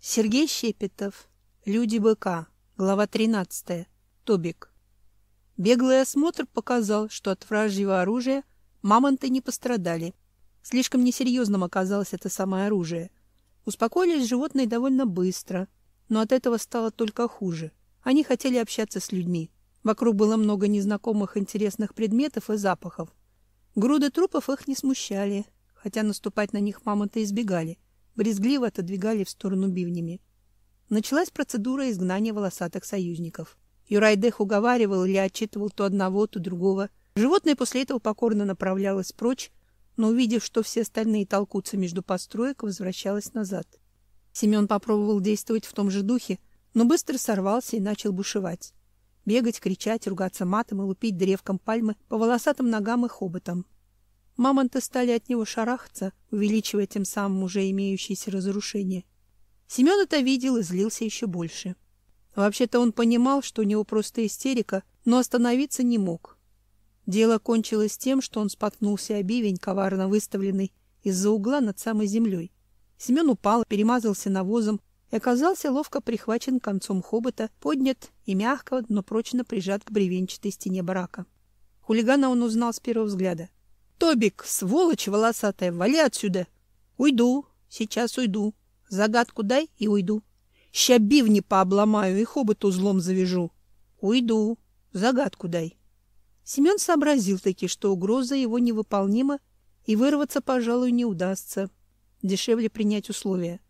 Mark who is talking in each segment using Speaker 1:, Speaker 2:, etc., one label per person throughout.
Speaker 1: Сергей Щепетов. Люди быка. Глава 13. Тобик. Беглый осмотр показал, что от вражьего оружия мамонты не пострадали. Слишком несерьезным оказалось это самое оружие. Успокоились животные довольно быстро, но от этого стало только хуже. Они хотели общаться с людьми. Вокруг было много незнакомых интересных предметов и запахов. Груды трупов их не смущали, хотя наступать на них мамонты избегали, брезгливо отодвигали в сторону бивнями. Началась процедура изгнания волосатых союзников. Юрайдех уговаривал или отчитывал то одного, то другого. Животное после этого покорно направлялось прочь, но, увидев, что все остальные толкутся между построек, возвращалось назад. Семен попробовал действовать в том же духе, но быстро сорвался и начал бушевать. Бегать, кричать, ругаться матом и лупить древком пальмы по волосатым ногам и хоботам. Мамонты стали от него шарахаться, увеличивая тем самым уже имеющиеся разрушения. Семен это видел и злился еще больше. Вообще-то он понимал, что у него просто истерика, но остановиться не мог. Дело кончилось тем, что он споткнулся о бивень, коварно выставленный из-за угла над самой землей. Семен упал, перемазался навозом и оказался ловко прихвачен концом хобота, поднят и мягко, но прочно прижат к бревенчатой стене барака. Хулигана он узнал с первого взгляда. Тобик, сволочь волосатая, вали отсюда. Уйду, сейчас уйду. Загадку дай и уйду. Ща бивни пообломаю и хобот узлом завяжу. Уйду, загадку дай. Семен сообразил таки, что угроза его невыполнима и вырваться, пожалуй, не удастся. Дешевле принять условия.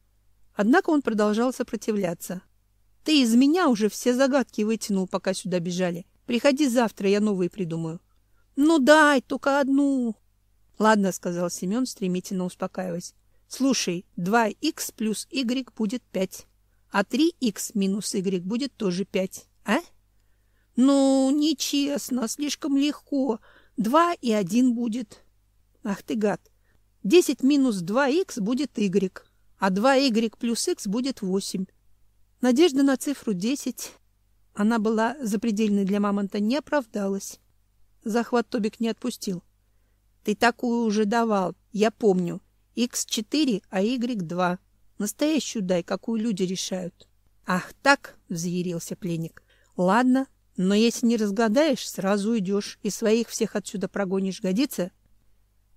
Speaker 1: Однако он продолжал сопротивляться. Ты из меня уже все загадки вытянул, пока сюда бежали. Приходи завтра, я новые придумаю. Ну дай только одну. Ладно, сказал Семен, стремительно успокаиваясь. Слушай, 2х плюс y будет 5, а 3х минус y будет тоже 5, а? Ну, нечестно, слишком легко. 2 и 1 будет. Ах ты гад. 10 минус 2х будет y, а 2y плюс x будет 8. Надежда на цифру 10, она была запредельной для мамонта, не оправдалась. Захват Тобик не отпустил. Ты такую уже давал, я помню. Х4, а Y2. Настоящую дай, какую люди решают. Ах, так, взъярился пленник. Ладно, но если не разгадаешь, сразу уйдешь и своих всех отсюда прогонишь. Годится?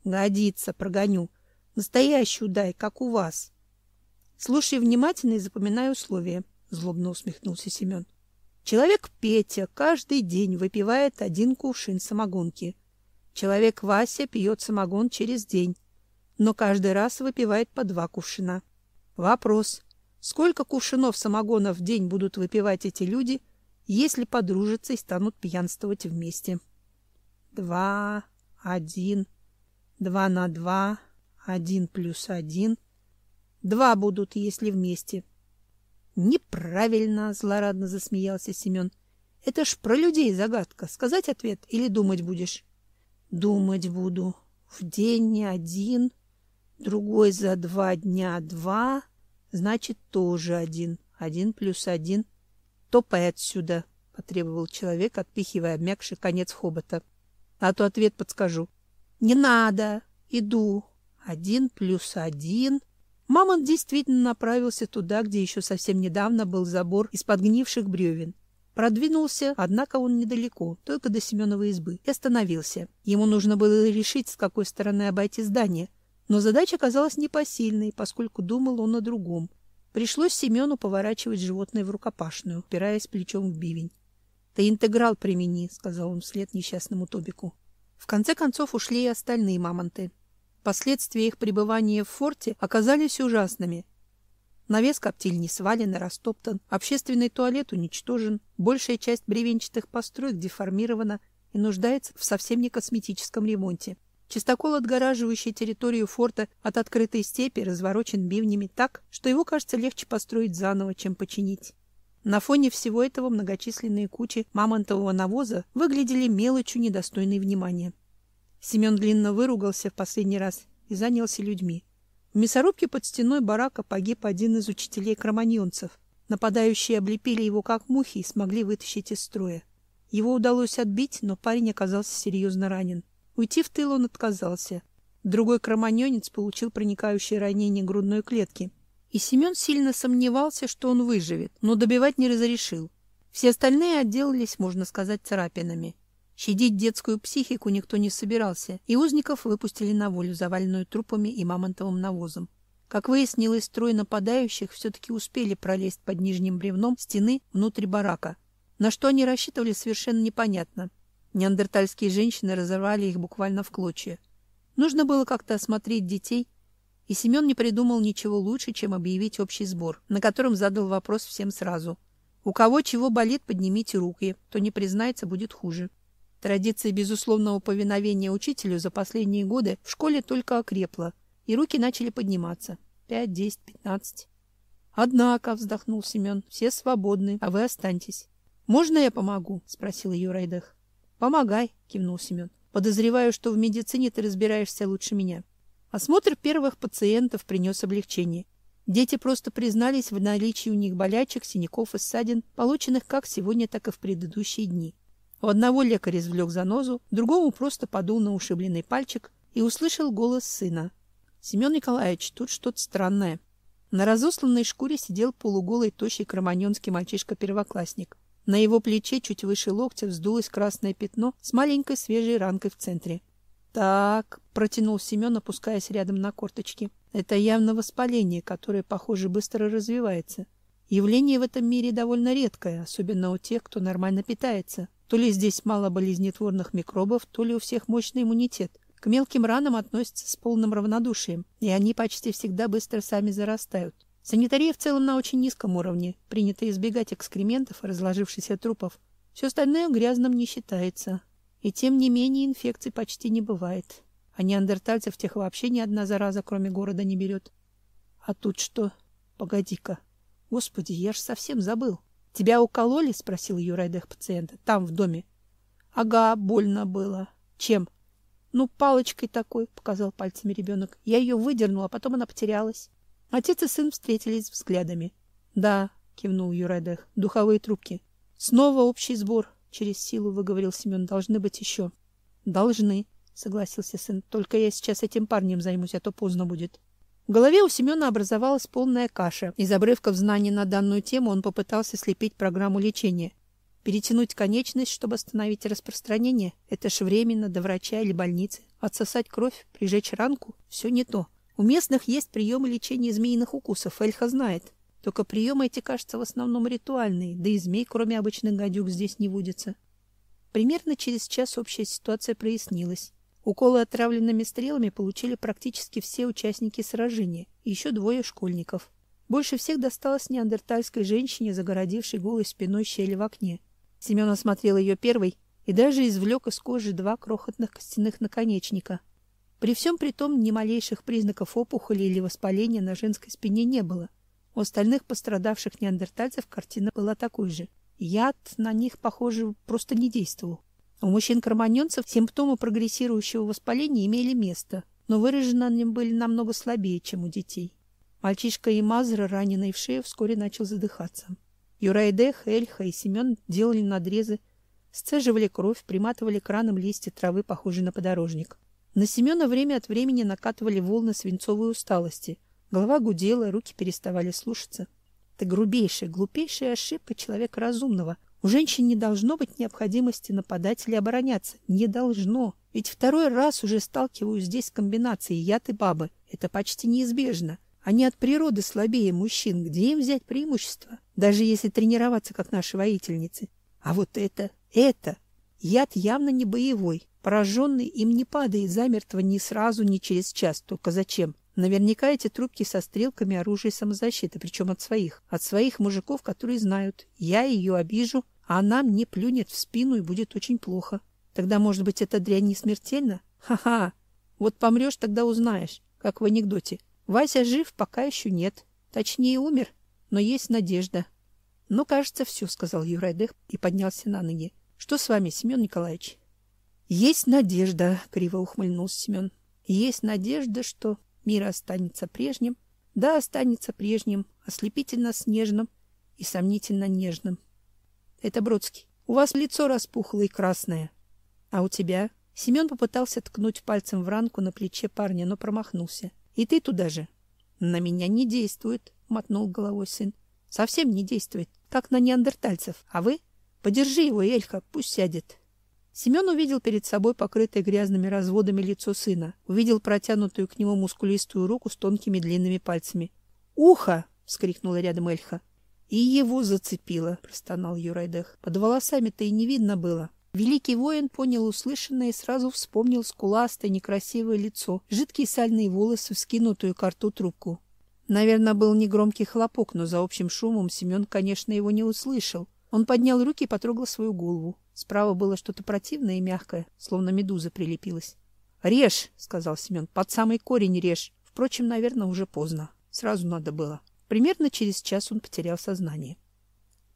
Speaker 1: Годится, прогоню. Настоящую дай, как у вас. Слушай внимательно и запоминай условия, злобно усмехнулся Семен. Человек Петя каждый день выпивает один кувшин самогонки. Человек Вася пьет самогон через день, но каждый раз выпивает по два кувшина. Вопрос: сколько кувшинов самогона в день будут выпивать эти люди, если подружатся и станут пьянствовать вместе? Два, один, два на два, один плюс один. Два будут, если вместе. Неправильно, злорадно засмеялся Семен. Это ж про людей загадка. Сказать ответ или думать будешь? Думать буду. В день не один, другой за два дня два, значит, тоже один. Один плюс один. Топай отсюда, потребовал человек, отпихивая обмякший конец хобота. А то ответ подскажу. Не надо, иду. Один плюс один Мамонт действительно направился туда, где еще совсем недавно был забор из подгнивших бревен. Продвинулся, однако он недалеко, только до Семеновой избы, и остановился. Ему нужно было решить, с какой стороны обойти здание, но задача оказалась непосильной, поскольку думал он о другом. Пришлось Семену поворачивать животное в рукопашную, упираясь плечом в бивень. «Ты интеграл примени», — сказал он вслед несчастному Тобику. В конце концов ушли и остальные мамонты. Последствия их пребывания в форте оказались ужасными. Навес коптильни свален и растоптан, общественный туалет уничтожен, большая часть бревенчатых построек деформирована и нуждается в совсем не косметическом ремонте. Чистокол, отгораживающий территорию форта от открытой степи, разворочен бивнями так, что его, кажется, легче построить заново, чем починить. На фоне всего этого многочисленные кучи мамонтового навоза выглядели мелочью, недостойной внимания. Семен длинно выругался в последний раз и занялся людьми. В мясорубке под стеной барака погиб один из учителей кроманьонцев. Нападающие облепили его как мухи и смогли вытащить из строя. Его удалось отбить, но парень оказался серьезно ранен. Уйти в тыл он отказался. Другой кроманьонец получил проникающее ранение грудной клетки И Семен сильно сомневался, что он выживет, но добивать не разрешил. Все остальные отделались, можно сказать, царапинами. Щадить детскую психику никто не собирался, и узников выпустили на волю, заваленную трупами и мамонтовым навозом. Как выяснилось, трое нападающих все-таки успели пролезть под нижним бревном стены внутрь барака. На что они рассчитывали, совершенно непонятно. Неандертальские женщины разорвали их буквально в клочья. Нужно было как-то осмотреть детей, и Семен не придумал ничего лучше, чем объявить общий сбор, на котором задал вопрос всем сразу. У кого чего болит, поднимите руки, кто не признается, будет хуже. Традиция безусловного повиновения учителю за последние годы в школе только окрепла, и руки начали подниматься. Пять, десять, пятнадцать. Однако, вздохнул Семен, все свободны, а вы останьтесь. Можно я помогу? спросил ее Райдах. Помогай, кивнул Семен. Подозреваю, что в медицине ты разбираешься лучше меня. Осмотр первых пациентов принес облегчение. Дети просто признались в наличии у них болячек, синяков и ссадин, полученных как сегодня, так и в предыдущие дни. У одного лекарь извлек занозу, другому просто подул на ушибленный пальчик и услышал голос сына. Семен Николаевич, тут что-то странное. На разосланной шкуре сидел полуголый тощий кроманьонский мальчишка-первоклассник. На его плече чуть выше локтя вздулось красное пятно с маленькой свежей ранкой в центре. Так, протянул Семен, опускаясь рядом на корточки. Это явно воспаление, которое, похоже, быстро развивается. Явление в этом мире довольно редкое, особенно у тех, кто нормально питается. То ли здесь мало болезнетворных микробов, то ли у всех мощный иммунитет. К мелким ранам относятся с полным равнодушием, и они почти всегда быстро сами зарастают. Санитария в целом на очень низком уровне. Принято избегать экскрементов и разложившихся трупов. Все остальное грязным не считается. И тем не менее инфекций почти не бывает. А неандертальцев тех вообще ни одна зараза, кроме города, не берет. А тут что? Погоди-ка. Господи, я ж совсем забыл. Тебя укололи? спросил Юрайдех пациента. Там в доме. Ага, больно было. Чем? Ну, палочкой такой, показал пальцами ребенок. Я ее выдернула, а потом она потерялась. Отец и сын встретились взглядами. Да, кивнул Юрайдех. Духовые трубки. Снова общий сбор, через силу выговорил Семен. Должны быть еще. Должны, согласился сын. Только я сейчас этим парнем займусь, а то поздно будет. В голове у Семена образовалась полная каша. Из обрывков знаний на данную тему он попытался слепить программу лечения. Перетянуть конечность, чтобы остановить распространение это ж временно до врача или больницы. Отсосать кровь, прижечь ранку все не то. У местных есть приемы лечения змеиных укусов, Эльха знает. Только приемы эти, кажется, в основном ритуальные, да и змей, кроме обычных гадюк, здесь не водится. Примерно через час общая ситуация прояснилась. Уколы отравленными стрелами получили практически все участники сражения, и еще двое школьников. Больше всех досталось неандертальской женщине, загородившей голой спиной щель в окне. Семен осмотрел ее первой и даже извлек из кожи два крохотных костяных наконечника. При всем при том ни малейших признаков опухоли или воспаления на женской спине не было. У остальных пострадавших неандертальцев картина была такой же. Яд на них, похоже, просто не действовал. У мужчин-кроманьонцев симптомы прогрессирующего воспаления имели место, но выражены они были намного слабее, чем у детей. Мальчишка и Мазра, раненый в шею, вскоре начал задыхаться. Юрайдех, Эльха и Семен делали надрезы, сцеживали кровь, приматывали краном листья травы, похожие на подорожник. На Семена время от времени накатывали волны свинцовой усталости. Голова гудела, руки переставали слушаться. Это грубейшая, глупейшая ошибка человека разумного, у женщин не должно быть необходимости нападать или обороняться. Не должно. Ведь второй раз уже сталкиваюсь здесь с комбинацией яд и бабы. Это почти неизбежно. Они от природы слабее мужчин. Где им взять преимущество? Даже если тренироваться, как наши воительницы. А вот это, это... Яд явно не боевой. Пораженный им не падает замертво ни сразу, ни через час. Только зачем? Наверняка эти трубки со стрелками оружие самозащиты, причем от своих. От своих мужиков, которые знают. Я ее обижу, а она мне плюнет в спину и будет очень плохо. Тогда, может быть, эта дрянь не смертельна? Ха-ха! Вот помрешь, тогда узнаешь, как в анекдоте. Вася жив, пока еще нет. Точнее, умер, но есть надежда. Ну, кажется, все, сказал Юрайдых и поднялся на ноги. Что с вами, Семен Николаевич? Есть надежда, криво ухмыльнулся Семен. Есть надежда, что мир останется прежним. Да, останется прежним, ослепительно снежным и сомнительно нежным. Это Бродский. У вас лицо распухло и красное. А у тебя? Семен попытался ткнуть пальцем в ранку на плече парня, но промахнулся. И ты туда же. На меня не действует, мотнул головой сын. Совсем не действует, как на неандертальцев. А вы? Подержи его, Эльха, пусть сядет. Семен увидел перед собой покрытое грязными разводами лицо сына. Увидел протянутую к нему мускулистую руку с тонкими длинными пальцами. «Ухо!» — вскрикнула рядом Эльха. «И его зацепило!» — простонал Юрайдех. «Под волосами-то и не видно было». Великий воин понял услышанное и сразу вспомнил скуластое некрасивое лицо, жидкие сальные волосы, вскинутую к рту трубку. Наверное, был негромкий хлопок, но за общим шумом Семен, конечно, его не услышал. Он поднял руки и потрогал свою голову. Справа было что-то противное и мягкое, словно медуза прилепилась. «Режь!» — сказал Семен. «Под самый корень режь!» Впрочем, наверное, уже поздно. Сразу надо было. Примерно через час он потерял сознание.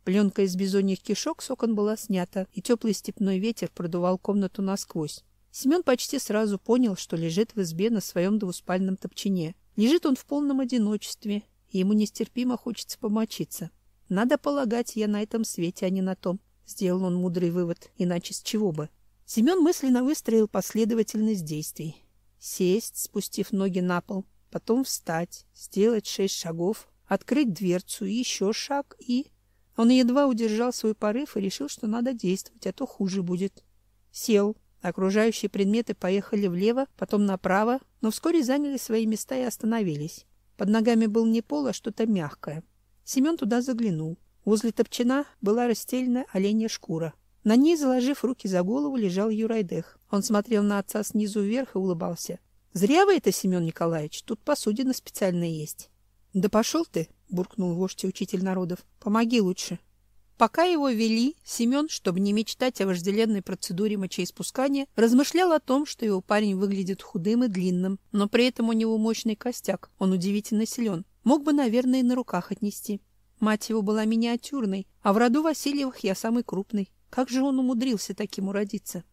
Speaker 1: Пленка из бизоньих кишок с окон была снята, и теплый степной ветер продувал комнату насквозь. Семен почти сразу понял, что лежит в избе на своем двуспальном топчине. Лежит он в полном одиночестве, и ему нестерпимо хочется помочиться. Надо полагать, я на этом свете, а не на том. Сделал он мудрый вывод, иначе с чего бы. Семен мысленно выстроил последовательность действий. Сесть, спустив ноги на пол, потом встать, сделать шесть шагов, открыть дверцу, еще шаг и... Он едва удержал свой порыв и решил, что надо действовать, а то хуже будет. Сел. Окружающие предметы поехали влево, потом направо, но вскоре заняли свои места и остановились. Под ногами был не пол, а что-то мягкое. Семен туда заглянул. Возле топчина была расстелена оленья шкура. На ней, заложив руки за голову, лежал Юрайдех. Он смотрел на отца снизу вверх и улыбался. «Зря вы это, Семен Николаевич, тут посудина специальная есть». «Да пошел ты!» — буркнул вождь и учитель народов. «Помоги лучше». Пока его вели, Семен, чтобы не мечтать о вожделенной процедуре мочеиспускания, размышлял о том, что его парень выглядит худым и длинным, но при этом у него мощный костяк, он удивительно силен. Мог бы, наверное, и на руках отнести. Мать его была миниатюрной, а в роду Васильевых я самый крупный. Как же он умудрился таким уродиться?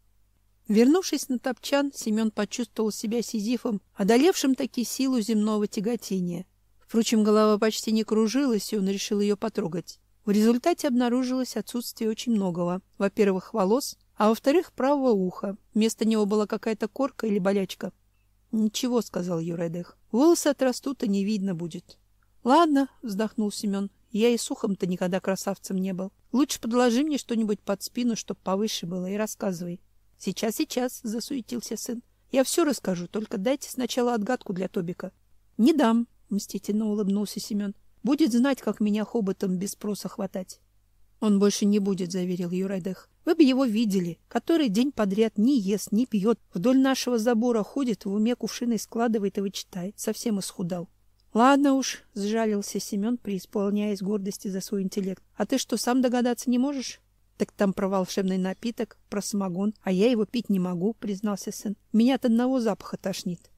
Speaker 1: Вернувшись на топчан, Семен почувствовал себя сизифом, одолевшим таки силу земного тяготения. Впрочем, голова почти не кружилась, и он решил ее потрогать. В результате обнаружилось отсутствие очень многого. Во-первых, волос, а во-вторых, правого уха. Вместо него была какая-то корка или болячка. «Ничего», — сказал Юрайдех. «Волосы отрастут, и не видно будет». «Ладно», — вздохнул Семен. «Я и сухом-то никогда красавцем не был. Лучше подложи мне что-нибудь под спину, чтоб повыше было, и рассказывай». «Сейчас, сейчас», — засуетился сын. «Я все расскажу, только дайте сначала отгадку для Тобика». «Не дам», мстительно улыбнулся Семен. Будет знать, как меня хоботом без спроса хватать. Он больше не будет, заверил Юрайдех. Вы бы его видели, который день подряд не ест, не пьет, вдоль нашего забора ходит, в уме кувшины складывает и вычитает. Совсем исхудал. Ладно уж, сжалился Семен, преисполняясь гордости за свой интеллект. А ты что, сам догадаться не можешь? Так там про волшебный напиток, про самогон, а я его пить не могу, признался сын. Меня от одного запаха тошнит.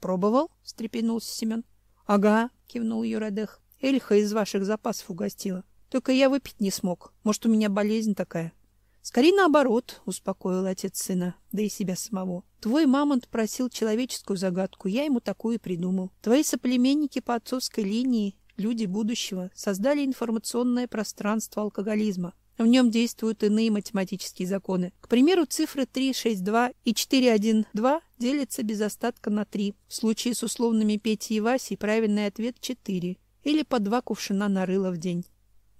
Speaker 1: Пробовал? встрепенулся Семен. Ага, кивнул Юрадех. Эльха из ваших запасов угостила. Только я выпить не смог. Может, у меня болезнь такая. Скорее наоборот, успокоил отец сына, да и себя самого. Твой мамонт просил человеческую загадку, я ему такую и придумал. Твои соплеменники по отцовской линии, люди будущего, создали информационное пространство алкоголизма. В нем действуют иные математические законы. К примеру, цифры 362 и 412 делятся без остатка на 3. В случае с условными Петей и Васей правильный ответ 4. Или по два кувшина на рыло в день.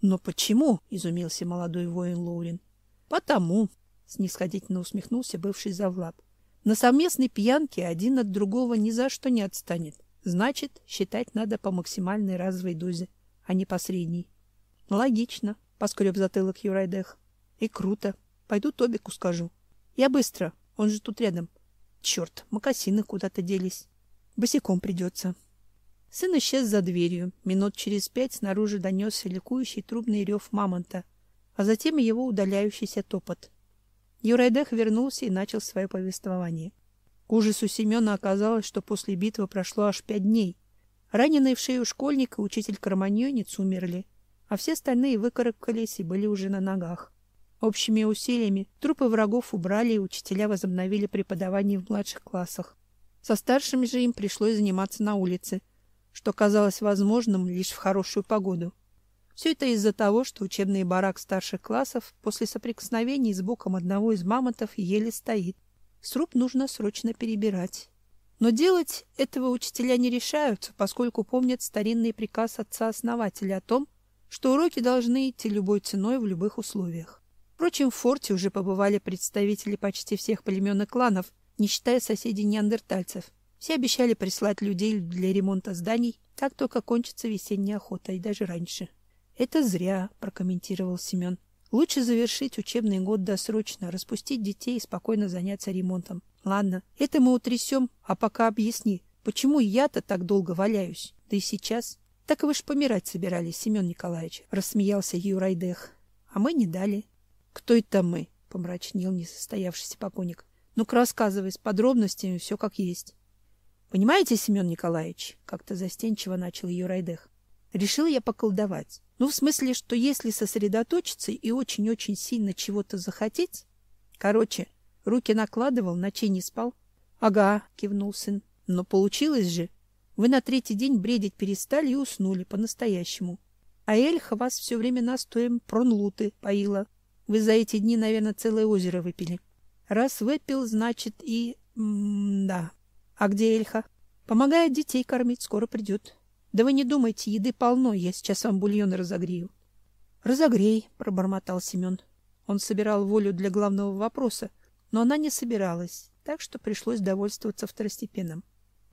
Speaker 1: «Но почему?» — изумился молодой воин Лоурин. «Потому», — снисходительно усмехнулся бывший завлаб. «На совместной пьянке один от другого ни за что не отстанет. Значит, считать надо по максимальной разовой дозе, а не по средней». «Логично», поскреб затылок Юрайдех. И круто. Пойду Тобику скажу. Я быстро, он же тут рядом. Черт, мокасины куда-то делись. Босиком придется. Сын исчез за дверью. Минут через пять снаружи донесся ликующий трубный рев мамонта, а затем его удаляющийся топот. Юрайдех вернулся и начал свое повествование. К ужасу Семена оказалось, что после битвы прошло аж пять дней. Раненый в шею школьник и учитель Караманьонец умерли а все остальные выкарабкались и были уже на ногах. Общими усилиями трупы врагов убрали, и учителя возобновили преподавание в младших классах. Со старшими же им пришлось заниматься на улице, что казалось возможным лишь в хорошую погоду. Все это из-за того, что учебный барак старших классов после соприкосновений с боком одного из мамонтов еле стоит. Сруб нужно срочно перебирать. Но делать этого учителя не решаются, поскольку помнят старинный приказ отца-основателя о том, что уроки должны идти любой ценой в любых условиях. Впрочем, в форте уже побывали представители почти всех племен и кланов, не считая соседей неандертальцев. Все обещали прислать людей для ремонта зданий, как только кончится весенняя охота, и даже раньше. «Это зря», — прокомментировал Семен. «Лучше завершить учебный год досрочно, распустить детей и спокойно заняться ремонтом. Ладно, это мы утрясем, а пока объясни, почему я-то так долго валяюсь? Да и сейчас. Так вы ж помирать собирались, Семен Николаевич, рассмеялся Юрайдех. А мы не дали. Кто это мы? помрачнел несостоявшийся покойник. Ну-ка рассказывай с подробностями все как есть. Понимаете, Семен Николаевич, как-то застенчиво начал Юрайдех. Решил я поколдовать. Ну, в смысле, что если сосредоточиться и очень-очень сильно чего-то захотеть... Короче, Руки накладывал, ночей не спал. — Ага, — кивнул сын. — Но получилось же. Вы на третий день бредить перестали и уснули по-настоящему. А Эльха вас все время настоем пронлуты поила. Вы за эти дни, наверное, целое озеро выпили. Раз выпил, значит и... М да. А где Эльха? Помогает детей кормить, скоро придет. Да вы не думайте, еды полно, я сейчас вам бульон разогрею. Разогрей, пробормотал Семен. Он собирал волю для главного вопроса — но она не собиралась, так что пришлось довольствоваться второстепенным.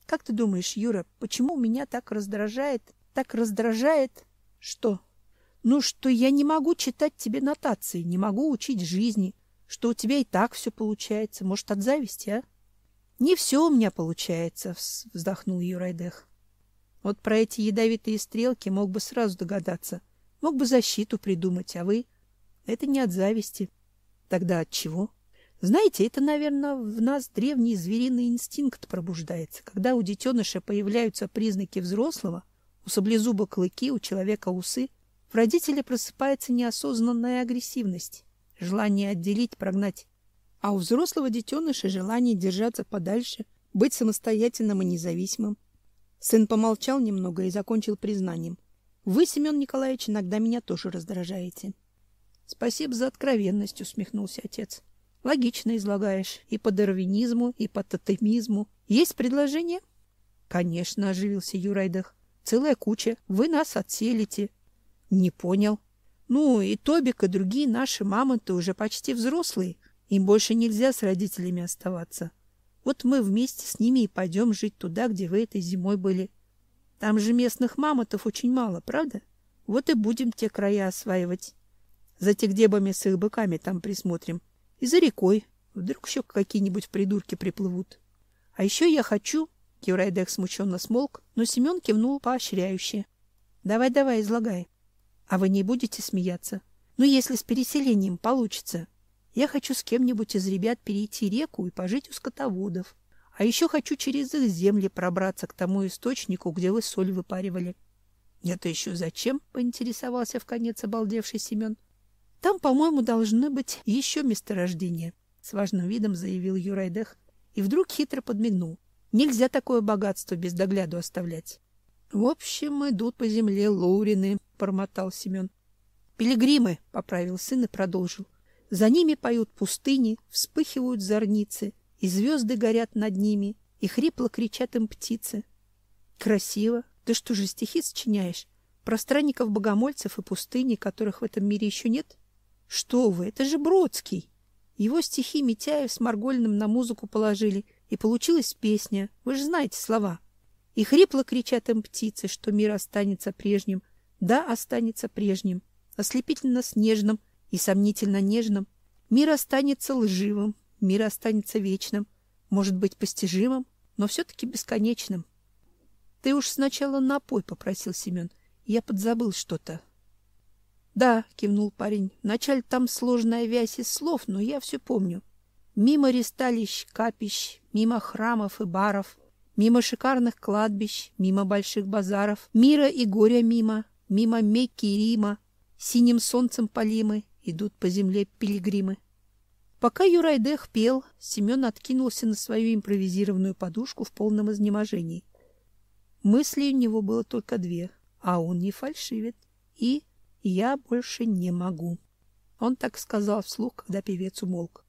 Speaker 1: Как ты думаешь, Юра, почему меня так раздражает, так раздражает что? Ну, что я не могу читать тебе нотации, не могу учить жизни, что у тебя и так все получается, может, от зависти, а? Не все у меня получается, вздохнул Юрайдех. Вот про эти ядовитые стрелки мог бы сразу догадаться. Мог бы защиту придумать, а вы это не от зависти. Тогда от чего? Знаете, это, наверное, в нас древний звериный инстинкт пробуждается, когда у детеныша появляются признаки взрослого, у саблезуба клыки, у человека усы, в родителе просыпается неосознанная агрессивность, желание отделить, прогнать. А у взрослого детеныша желание держаться подальше, быть самостоятельным и независимым. Сын помолчал немного и закончил признанием. Вы, Семен Николаевич, иногда меня тоже раздражаете. Спасибо за откровенность, усмехнулся отец. Логично излагаешь и по дарвинизму, и по тотемизму. Есть предложение? Конечно, оживился Юрайдах. Целая куча. Вы нас отселите. Не понял. Ну, и Тобик, и другие наши мамонты уже почти взрослые. Им больше нельзя с родителями оставаться. Вот мы вместе с ними и пойдем жить туда, где вы этой зимой были. Там же местных мамонтов очень мало, правда? Вот и будем те края осваивать. За тегдебами с их быками там присмотрим. И за рекой. Вдруг еще какие-нибудь придурки приплывут. А еще я хочу... Кирайдек смущенно смолк, но Семен кивнул поощряюще. Давай, давай, излагай. А вы не будете смеяться? Ну, если с переселением получится. Я хочу с кем-нибудь из ребят перейти реку и пожить у скотоводов. А еще хочу через их земли пробраться к тому источнику, где вы соль выпаривали. — Это еще зачем? — поинтересовался в конец обалдевший Семен. Там, по-моему, должны быть еще месторождения, с важным видом заявил Юрайдех и вдруг хитро подмигнул. Нельзя такое богатство без догляду оставлять. В общем, идут по земле лоурины, бормотал Семен. Пилигримы, поправил сын и продолжил. За ними поют пустыни, вспыхивают зорницы, и звезды горят над ними, и хрипло кричат им птицы. Красиво. Ты что же стихи сочиняешь? Про странников-богомольцев и пустыни, которых в этом мире еще нет? Что вы, это же Бродский. Его стихи Митяев с Маргольным на музыку положили, и получилась песня. Вы же знаете слова. И хрипло кричат им птицы, что мир останется прежним. Да, останется прежним, ослепительно снежным и сомнительно нежным. Мир останется лживым, мир останется вечным, может быть, постижимым, но все-таки бесконечным. Ты уж сначала напой, попросил Семен. Я подзабыл что-то. Да, кивнул парень. Вначале там сложная вязь из слов, но я все помню. Мимо ристалищ, капищ, мимо храмов и баров, мимо шикарных кладбищ, мимо больших базаров, мира и горя мимо, мимо Мекки и Рима, синим солнцем полимы, идут по земле пилигримы. Пока Юрайдех пел, Семен откинулся на свою импровизированную подушку в полном изнеможении. Мыслей у него было только две, а он не фальшивит. И я больше не могу. Он так сказал вслух, когда певец умолк.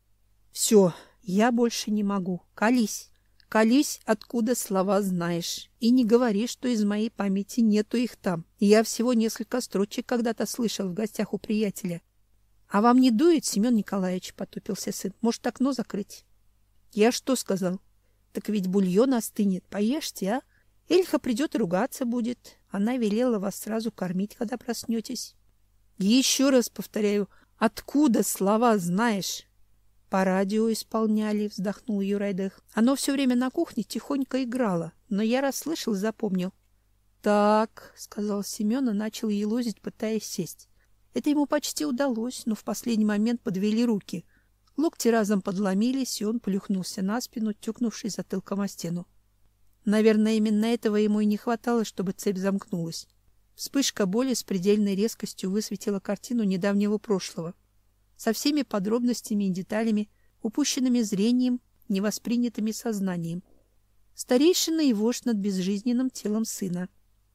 Speaker 1: Все, я больше не могу. Колись. Колись, откуда слова знаешь, и не говори, что из моей памяти нету их там. Я всего несколько строчек когда-то слышал в гостях у приятеля. — А вам не дует, Семен Николаевич? — потупился сын. — Может, окно закрыть? — Я что сказал? — Так ведь бульон остынет. Поешьте, а? Эльха придет и ругаться будет. Она велела вас сразу кормить, когда проснетесь. — Еще раз повторяю, откуда слова знаешь? По радио исполняли, вздохнул Юрайдых. Оно все время на кухне тихонько играло, но я расслышал и запомнил. Так, сказал Семен и начал елозить, пытаясь сесть. Это ему почти удалось, но в последний момент подвели руки. Локти разом подломились, и он плюхнулся на спину, тюкнувшись затылком о стену. Наверное, именно этого ему и не хватало, чтобы цепь замкнулась. Вспышка боли с предельной резкостью высветила картину недавнего прошлого со всеми подробностями и деталями, упущенными зрением, невоспринятыми сознанием. Старейшина и вождь над безжизненным телом сына.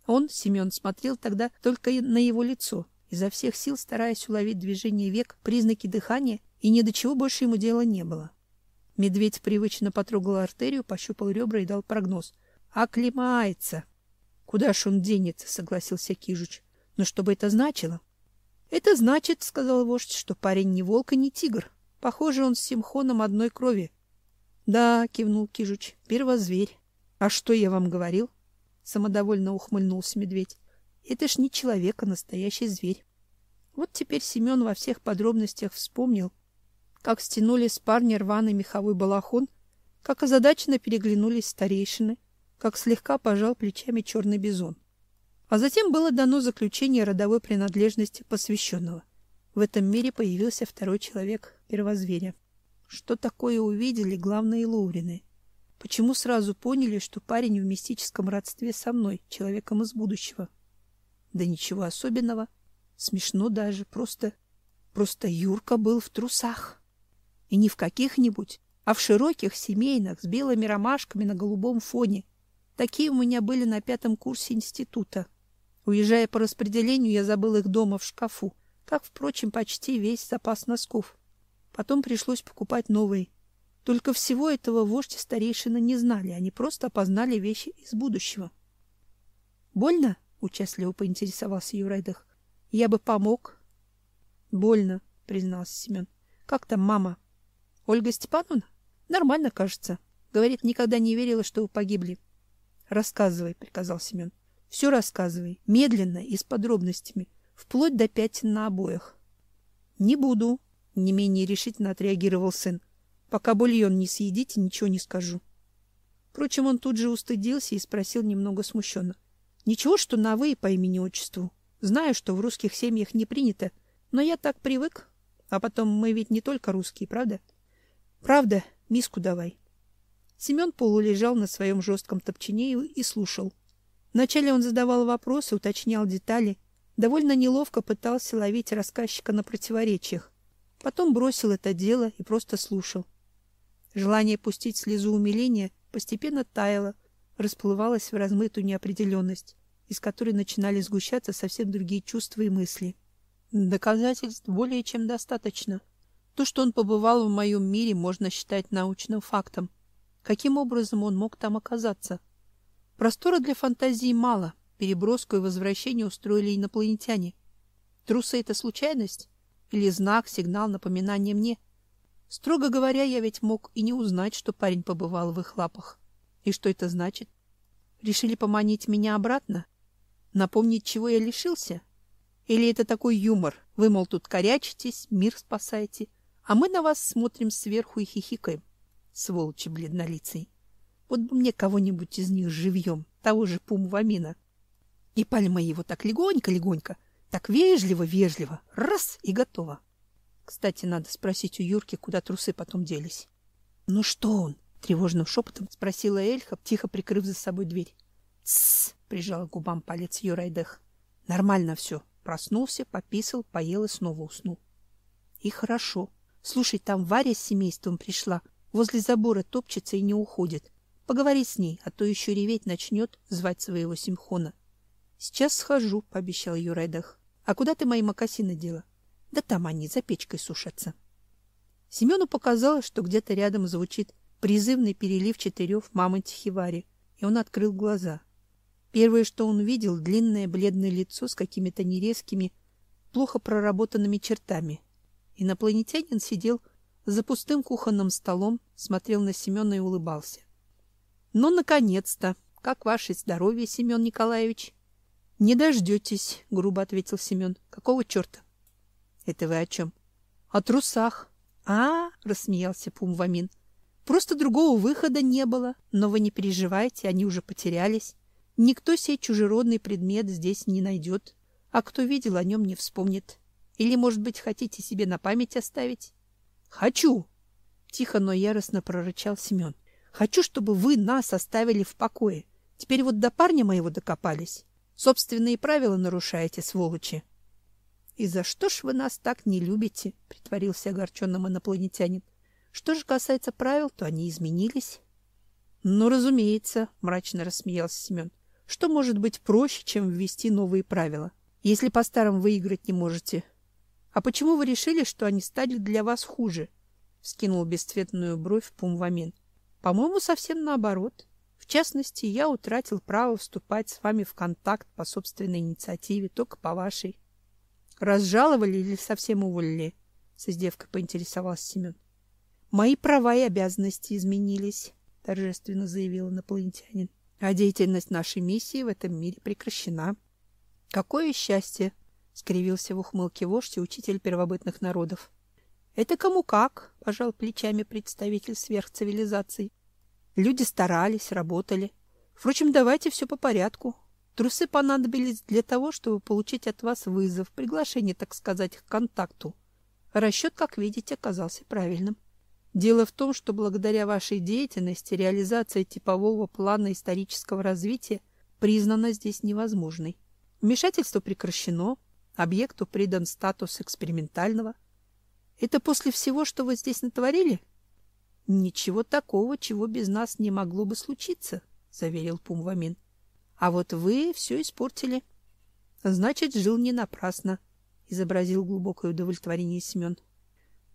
Speaker 1: Он, Семен, смотрел тогда только на его лицо, изо всех сил стараясь уловить движение век, признаки дыхания, и ни до чего больше ему дела не было. Медведь привычно потрогал артерию, пощупал ребра и дал прогноз. «Оклемается!» «Куда ж он денется?» — согласился Кижуч. «Но что бы это значило?» Это значит, сказал вождь, что парень не волк и не тигр. Похоже, он с Симхоном одной крови. Да, кивнул Кижуч. Первозверь. А что я вам говорил? самодовольно ухмыльнулся медведь. Это ж не человек, а настоящий зверь. Вот теперь Семен во всех подробностях вспомнил, как стянули с парня рваный меховой балахон, как озадаченно переглянулись старейшины, как слегка пожал плечами черный бизон. А затем было дано заключение родовой принадлежности посвященного. В этом мире появился второй человек, первозверя. Что такое увидели главные Лоурины? Почему сразу поняли, что парень в мистическом родстве со мной, человеком из будущего? Да ничего особенного. Смешно даже, просто... Просто Юрка был в трусах. И не в каких-нибудь, а в широких семейных с белыми ромашками на голубом фоне. Такие у меня были на пятом курсе института. Уезжая по распределению, я забыл их дома в шкафу, как, впрочем, почти весь запас носков. Потом пришлось покупать новые. Только всего этого вождь и старейшина не знали, они просто опознали вещи из будущего. «Больно?» — участливо поинтересовался Юрайдах. «Я бы помог». «Больно», — признался Семен. «Как там мама?» «Ольга Степановна?» «Нормально, кажется. Говорит, никогда не верила, что вы погибли». «Рассказывай», — приказал Семен. Все рассказывай, медленно и с подробностями, вплоть до пятен на обоях. Не буду, не менее решительно отреагировал сын. Пока бульон не съедите, ничего не скажу. Впрочем, он тут же устыдился и спросил немного смущенно. Ничего, что на вы по имени-отчеству. Знаю, что в русских семьях не принято, но я так привык. А потом мы ведь не только русские, правда? Правда, миску давай. Семен полулежал на своем жестком топчине и слушал. Вначале он задавал вопросы, уточнял детали, довольно неловко пытался ловить рассказчика на противоречиях. Потом бросил это дело и просто слушал. Желание пустить слезу умиления постепенно таяло, расплывалось в размытую неопределенность, из которой начинали сгущаться совсем другие чувства и мысли. Доказательств более чем достаточно. То, что он побывал в моем мире, можно считать научным фактом. Каким образом он мог там оказаться? Простора для фантазии мало. Переброску и возвращение устроили инопланетяне. Трусы — это случайность? Или знак, сигнал, напоминание мне? Строго говоря, я ведь мог и не узнать, что парень побывал в их лапах. И что это значит? Решили поманить меня обратно? Напомнить, чего я лишился? Или это такой юмор? Вы, мол, тут корячитесь, мир спасаете, а мы на вас смотрим сверху и хихикаем. Сволочи бледнолицые. Вот бы мне кого-нибудь из них живьем, того же Пумвамина. И пальма его так легонько-легонько, так вежливо-вежливо, раз и готово. Кстати, надо спросить у Юрки, куда трусы потом делись. — Ну что он? — тревожным шепотом спросила Эльха, тихо прикрыв за собой дверь. — Тссс! — прижала к губам палец Юрайдех. — Нормально все. Проснулся, пописал, поел и снова уснул. — И хорошо. Слушай, там Варя с семейством пришла. Возле забора топчется и не уходит. Поговори с ней, а то еще реветь начнет, звать своего Симхона. — Сейчас схожу, — пообещал Юрайдах. — А куда ты мои мокасины дела? — Да там они, за печкой сушатся. Семену показалось, что где-то рядом звучит призывный перелив четырех мамонти Хивари, и он открыл глаза. Первое, что он увидел, длинное бледное лицо с какими-то нерезкими, плохо проработанными чертами. Инопланетянин сидел за пустым кухонным столом, смотрел на Семена и улыбался. Ну, наконец-то! Как ваше здоровье, Семен Николаевич? Не дождетесь, грубо ответил Семен. Какого черта? Это вы о чем? О трусах. А, рассмеялся Пумвамин. Просто другого выхода не было, но вы не переживайте, они уже потерялись. Никто сей чужеродный предмет здесь не найдет, а кто видел, о нем не вспомнит. Или, может быть, хотите себе на память оставить? Хочу, тихо, но яростно прорычал Семен. Хочу, чтобы вы нас оставили в покое. Теперь вот до парня моего докопались. Собственные правила нарушаете, сволочи. И за что ж вы нас так не любите? притворился огорченным инопланетянин. Что же касается правил, то они изменились. Ну, разумеется, мрачно рассмеялся Семен. Что может быть проще, чем ввести новые правила, если по старым вы играть не можете? А почему вы решили, что они стали для вас хуже? Скинул бесцветную бровь Пумвамин. По-моему, совсем наоборот. В частности, я утратил право вступать с вами в контакт по собственной инициативе, только по вашей. Разжаловали или совсем уволили? С издевкой поинтересовался Семен. Мои права и обязанности изменились, торжественно заявил инопланетянин. А деятельность нашей миссии в этом мире прекращена. Какое счастье, скривился в ухмылке вождь и учитель первобытных народов. Это кому как, пожал плечами представитель сверхцивилизаций. Люди старались, работали. Впрочем, давайте все по порядку. Трусы понадобились для того, чтобы получить от вас вызов, приглашение, так сказать, к контакту. Расчет, как видите, оказался правильным. Дело в том, что благодаря вашей деятельности реализация типового плана исторического развития признана здесь невозможной. Вмешательство прекращено, объекту придан статус экспериментального – это после всего, что вы здесь натворили? Ничего такого, чего без нас не могло бы случиться, заверил Пумвамин. А вот вы все испортили. Значит, жил не напрасно, изобразил глубокое удовлетворение Семен.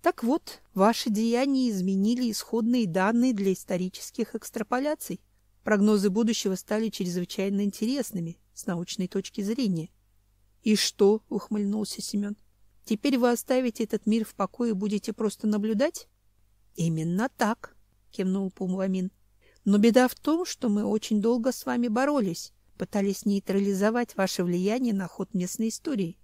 Speaker 1: Так вот, ваши деяния изменили исходные данные для исторических экстраполяций. Прогнозы будущего стали чрезвычайно интересными с научной точки зрения. И что? ухмыльнулся Семен. Теперь вы оставите этот мир в покое и будете просто наблюдать? Именно так, кивнул Пумвамин. Но беда в том, что мы очень долго с вами боролись, пытались нейтрализовать ваше влияние на ход местной истории.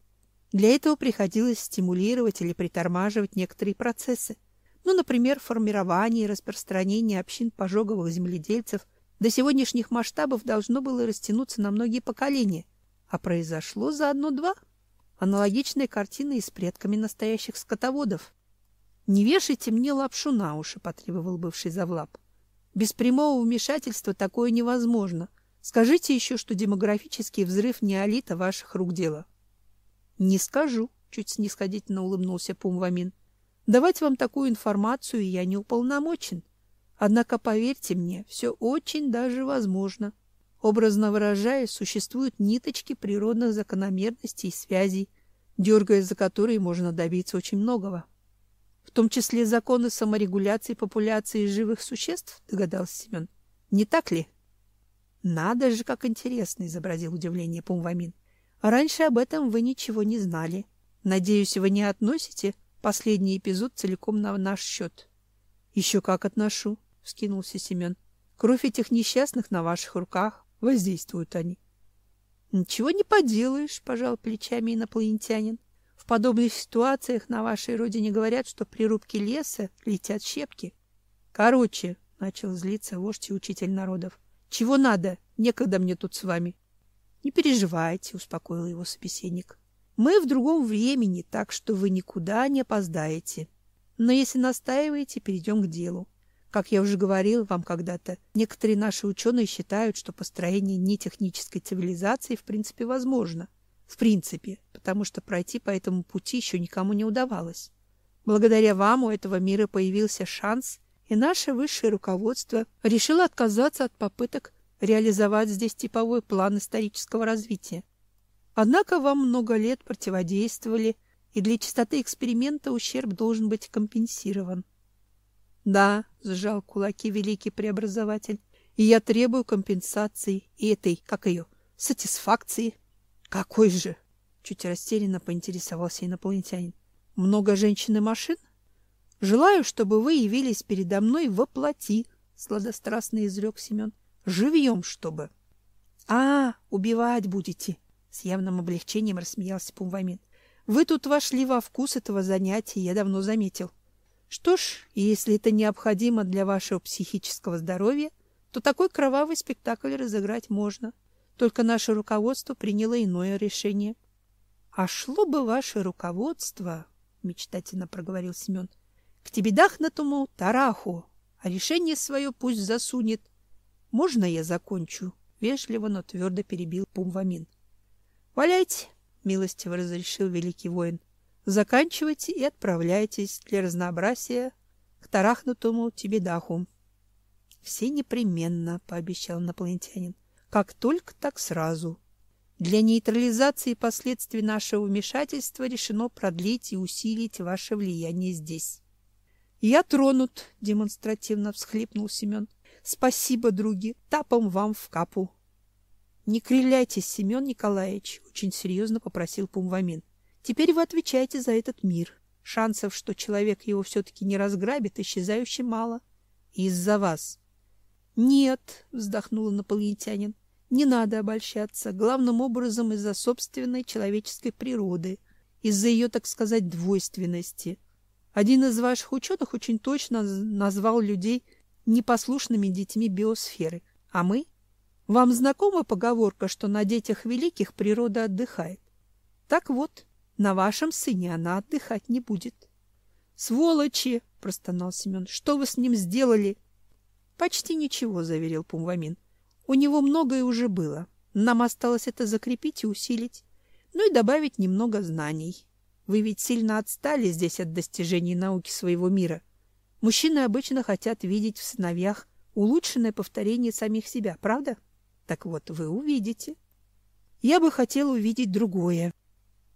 Speaker 1: Для этого приходилось стимулировать или притормаживать некоторые процессы. Ну, например, формирование и распространение общин пожоговых земледельцев до сегодняшних масштабов должно было растянуться на многие поколения, а произошло за одно-два. Аналогичная картина и с предками настоящих скотоводов. Не вешайте мне лапшу на уши, потребовал бывший завлаб. Без прямого вмешательства такое невозможно. Скажите еще, что демографический взрыв неолита ваших рук дело. Не скажу, чуть снисходительно улыбнулся Пумвамин. Давать вам такую информацию я не уполномочен. Однако поверьте мне, все очень даже возможно. Образно выражаясь, существуют ниточки природных закономерностей и связей, дергая за которые можно добиться очень многого. В том числе законы саморегуляции популяции живых существ, догадался Семен. Не так ли? Надо же, как интересно, изобразил удивление Пумвамин. Раньше об этом вы ничего не знали. Надеюсь, вы не относите последний эпизод целиком на наш счет. Еще как отношу, вскинулся Семен. Кровь этих несчастных на ваших руках, воздействуют они. Ничего не поделаешь, пожал плечами инопланетянин. В подобных ситуациях на вашей родине говорят, что при рубке леса летят щепки. Короче, начал злиться вождь и учитель народов. Чего надо? Некогда мне тут с вами. Не переживайте, успокоил его собеседник. Мы в другом времени, так что вы никуда не опоздаете. Но если настаиваете, перейдем к делу. Как я уже говорил вам когда-то, некоторые наши ученые считают, что построение нетехнической цивилизации в принципе возможно. В принципе, потому что пройти по этому пути еще никому не удавалось. Благодаря вам у этого мира появился шанс, и наше высшее руководство решило отказаться от попыток реализовать здесь типовой план исторического развития. Однако вам много лет противодействовали, и для чистоты эксперимента ущерб должен быть компенсирован. Да, сжал кулаки великий преобразователь. И я требую компенсации и этой, как ее, сатисфакции. Какой же? Чуть растерянно поинтересовался инопланетянин. Много женщин и машин? Желаю, чтобы вы явились передо мной во плоти, сладострастно изрек Семен. Живьем, чтобы. А, убивать будете, с явным облегчением рассмеялся Пумвамин. Вы тут вошли во вкус этого занятия, я давно заметил. Что ж, если это необходимо для вашего психического здоровья, то такой кровавый спектакль разыграть можно. Только наше руководство приняло иное решение. А шло бы ваше руководство, мечтательно проговорил Семен, к тебе дахнатому Тараху, а решение свое пусть засунет. Можно я закончу? Вежливо, но твердо перебил Пумвамин. Валяйте, милостиво разрешил великий воин. Заканчивайте и отправляйтесь для разнообразия к тарахнутому Тибедаху. Все непременно, пообещал инопланетянин. Как только, так сразу. Для нейтрализации последствий нашего вмешательства решено продлить и усилить ваше влияние здесь. Я тронут, демонстративно всхлипнул Семен. Спасибо, други, тапом вам в капу. Не кривляйтесь, Семен Николаевич, очень серьезно попросил Пумвамин. Теперь вы отвечаете за этот мир. Шансов, что человек его все таки не разграбит, исчезающе мало. Из-за вас. Нет, вздохнул инопланетянин. Не надо обольщаться, главным образом из-за собственной человеческой природы, из-за ее, так сказать, двойственности. Один из ваших ученых очень точно назвал людей непослушными детьми биосферы. А мы? Вам знакома поговорка, что на детях великих природа отдыхает? Так вот, на вашем сыне она отдыхать не будет. Сволочи, простонал Семен. Что вы с ним сделали? Почти ничего, заверил Пумвамин. У него многое уже было. Нам осталось это закрепить и усилить, ну и добавить немного знаний. Вы ведь сильно отстали здесь от достижений науки своего мира. Мужчины обычно хотят видеть в сыновьях улучшенное повторение самих себя, правда? Так вот, вы увидите. Я бы хотел увидеть другое.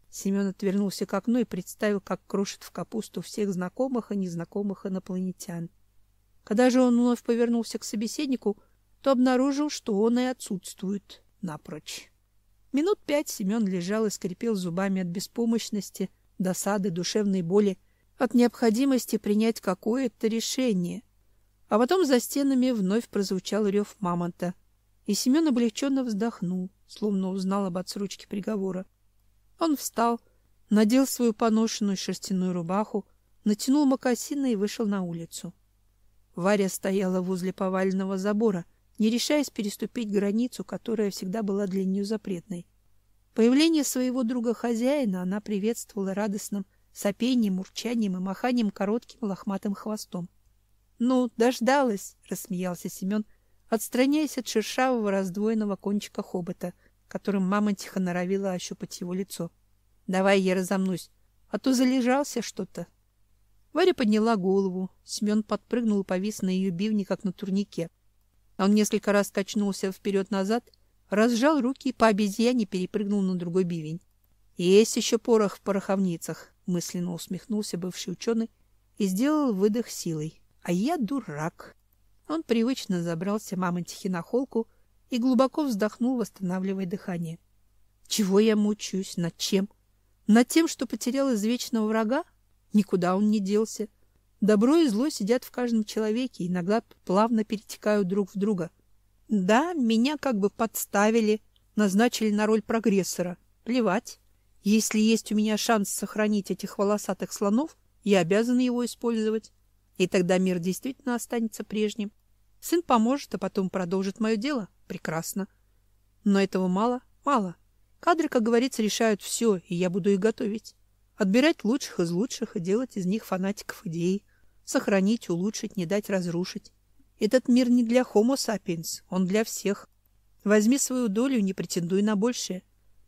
Speaker 1: Семен отвернулся к окну и представил, как крошит в капусту всех знакомых и незнакомых инопланетян. Когда же он вновь повернулся к собеседнику, то обнаружил, что он и отсутствует напрочь. Минут пять Семен лежал и скрипел зубами от беспомощности, досады, душевной боли, от необходимости принять какое-то решение. А потом за стенами вновь прозвучал рев мамонта, и Семен облегченно вздохнул, словно узнал об отсрочке приговора. Он встал, надел свою поношенную шерстяную рубаху, натянул мокасины и вышел на улицу. Варя стояла возле поваленного забора, не решаясь переступить границу, которая всегда была для нее запретной. Появление своего друга-хозяина она приветствовала радостным сопением, урчанием и маханием коротким лохматым хвостом. "Ну, дождалась", рассмеялся Семен, отстраняясь от шершавого раздвоенного кончика хобота, которым мама тихо норовила ощупать его лицо. Давай я разомнусь, а то залежался что-то. Варя подняла голову. Семен подпрыгнул и повис на ее бивне, как на турнике. Он несколько раз качнулся вперед-назад, разжал руки и по обезьяне перепрыгнул на другой бивень. Есть еще порох в пороховницах, мысленно усмехнулся бывший ученый и сделал выдох силой. А я дурак. Он привычно забрался мамонтихи на холку и глубоко вздохнул, восстанавливая дыхание. Чего я мучаюсь? Над чем? Над тем, что потерял извечного врага? Никуда он не делся. Добро и зло сидят в каждом человеке, иногда плавно перетекают друг в друга. Да, меня как бы подставили, назначили на роль прогрессора. Плевать. Если есть у меня шанс сохранить этих волосатых слонов, я обязан его использовать. И тогда мир действительно останется прежним. Сын поможет, а потом продолжит мое дело. Прекрасно. Но этого мало, мало. Кадры, как говорится, решают все, и я буду их готовить. Отбирать лучших из лучших и делать из них фанатиков идеи. Сохранить, улучшить, не дать разрушить. Этот мир не для Homo sapiens, он для всех. Возьми свою долю, не претендуй на большее.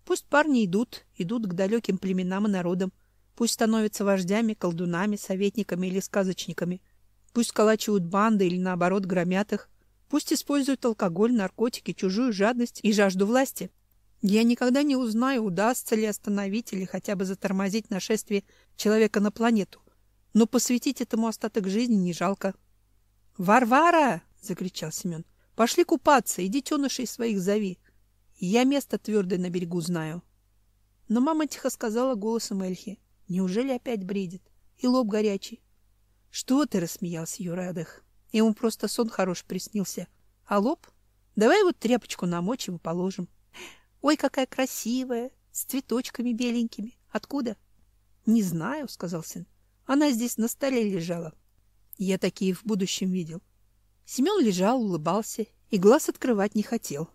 Speaker 1: Пусть парни идут, идут к далеким племенам и народам. Пусть становятся вождями, колдунами, советниками или сказочниками. Пусть сколачивают банды или, наоборот, громят их. Пусть используют алкоголь, наркотики, чужую жадность и жажду власти. Я никогда не узнаю, удастся ли остановить или хотя бы затормозить нашествие человека на планету. Но посвятить этому остаток жизни не жалко. Варвара! — закричал Семен. — Пошли купаться и детенышей своих зови. Я место твердое на берегу знаю. Но мама тихо сказала голосом Эльхи. Неужели опять бредит? И лоб горячий. — Что ты? — рассмеялся Юрадых. Ему просто сон хорош приснился. А лоб? Давай вот тряпочку намочим и положим. Ой, какая красивая, с цветочками беленькими. Откуда? Не знаю, сказал сын. Она здесь на столе лежала. Я такие в будущем видел. Семен лежал, улыбался и глаз открывать не хотел.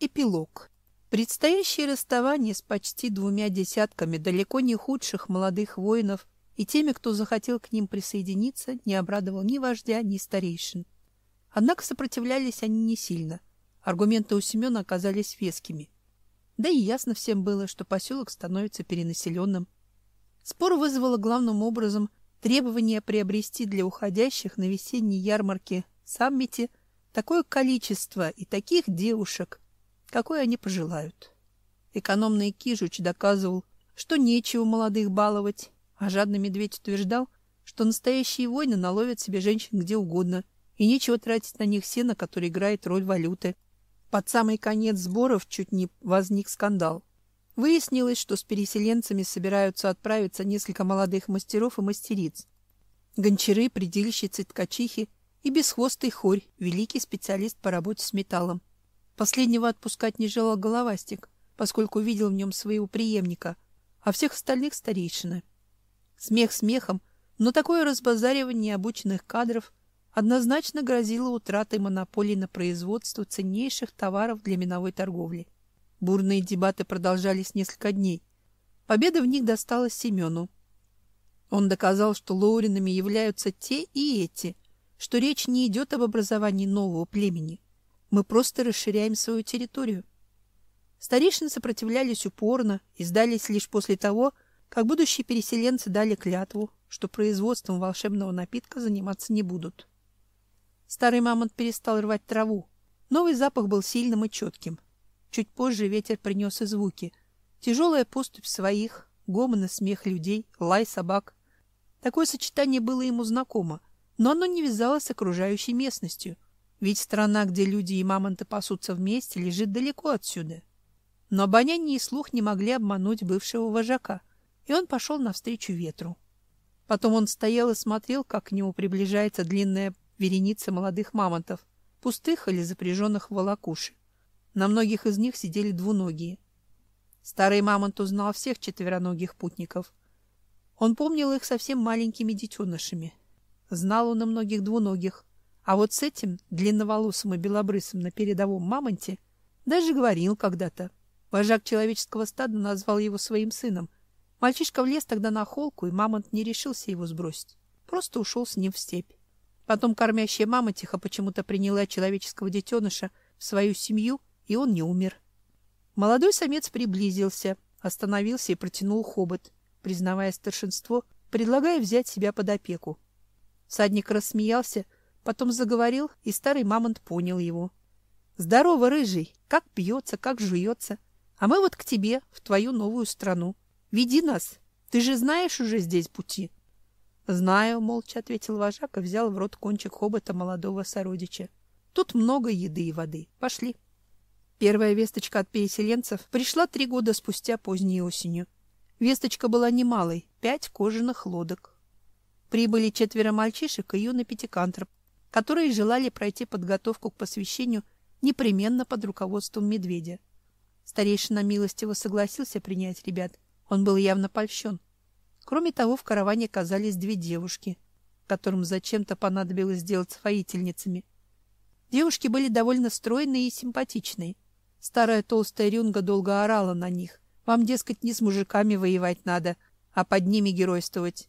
Speaker 1: Эпилог. Предстоящее расставание с почти двумя десятками далеко не худших молодых воинов и теми, кто захотел к ним присоединиться, не обрадовал ни вождя, ни старейшин. Однако сопротивлялись они не сильно. Аргументы у Семена оказались вескими. Да и ясно всем было, что поселок становится перенаселенным. Спор вызвало главным образом требование приобрести для уходящих на весенней ярмарке саммите такое количество и таких девушек, какое они пожелают. Экономный Кижуч доказывал, что нечего молодых баловать, а жадный медведь утверждал, что настоящие воины наловят себе женщин где угодно, и нечего тратить на них сено, которое играет роль валюты. Под самый конец сборов чуть не возник скандал. Выяснилось, что с переселенцами собираются отправиться несколько молодых мастеров и мастериц. Гончары, предельщицы, ткачихи и бесхвостый хорь, великий специалист по работе с металлом. Последнего отпускать не желал головастик, поскольку видел в нем своего преемника, а всех остальных старейшины. Смех смехом, но такое разбазаривание обученных кадров – однозначно грозила утратой монополии на производство ценнейших товаров для миновой торговли. Бурные дебаты продолжались несколько дней. Победа в них досталась Семену. Он доказал, что лоуринами являются те и эти, что речь не идет об образовании нового племени. Мы просто расширяем свою территорию. Старейшины сопротивлялись упорно и сдались лишь после того, как будущие переселенцы дали клятву, что производством волшебного напитка заниматься не будут. Старый мамонт перестал рвать траву. Новый запах был сильным и четким. Чуть позже ветер принес и звуки. Тяжелая поступь своих, гомон и смех людей, лай собак. Такое сочетание было ему знакомо, но оно не вязалось с окружающей местностью, ведь страна, где люди и мамонты пасутся вместе, лежит далеко отсюда. Но обоняние и слух не могли обмануть бывшего вожака, и он пошел навстречу ветру. Потом он стоял и смотрел, как к нему приближается длинная вереница молодых мамонтов, пустых или запряженных в волокуши. На многих из них сидели двуногие. Старый мамонт узнал всех четвероногих путников. Он помнил их совсем маленькими детенышами. Знал он и многих двуногих, а вот с этим длинноволосым и белобрысым на передовом мамонте даже говорил когда-то. Вожак человеческого стада назвал его своим сыном. Мальчишка влез тогда на холку, и мамонт не решился его сбросить. Просто ушел с ним в степь. Потом кормящая мама тихо почему-то приняла человеческого детеныша в свою семью, и он не умер. Молодой самец приблизился, остановился и протянул хобот, признавая старшинство, предлагая взять себя под опеку. Садник рассмеялся, потом заговорил, и старый мамонт понял его. «Здорово, рыжий! Как пьется, как жуется! А мы вот к тебе, в твою новую страну. Веди нас! Ты же знаешь уже здесь пути!» Знаю, молча ответил вожак и взял в рот кончик хобота молодого сородича. Тут много еды и воды. Пошли. Первая весточка от переселенцев пришла три года спустя поздней осенью. Весточка была немалой — пять кожаных лодок. Прибыли четверо мальчишек и юный пятикантроп, которые желали пройти подготовку к посвящению непременно под руководством медведя. Старейшина милостиво согласился принять ребят. Он был явно польщен. Кроме того, в караване оказались две девушки, которым зачем-то понадобилось сделать воительницами. Девушки были довольно стройные и симпатичные. Старая толстая рюнга долго орала на них. Вам, дескать, не с мужиками воевать надо, а под ними геройствовать.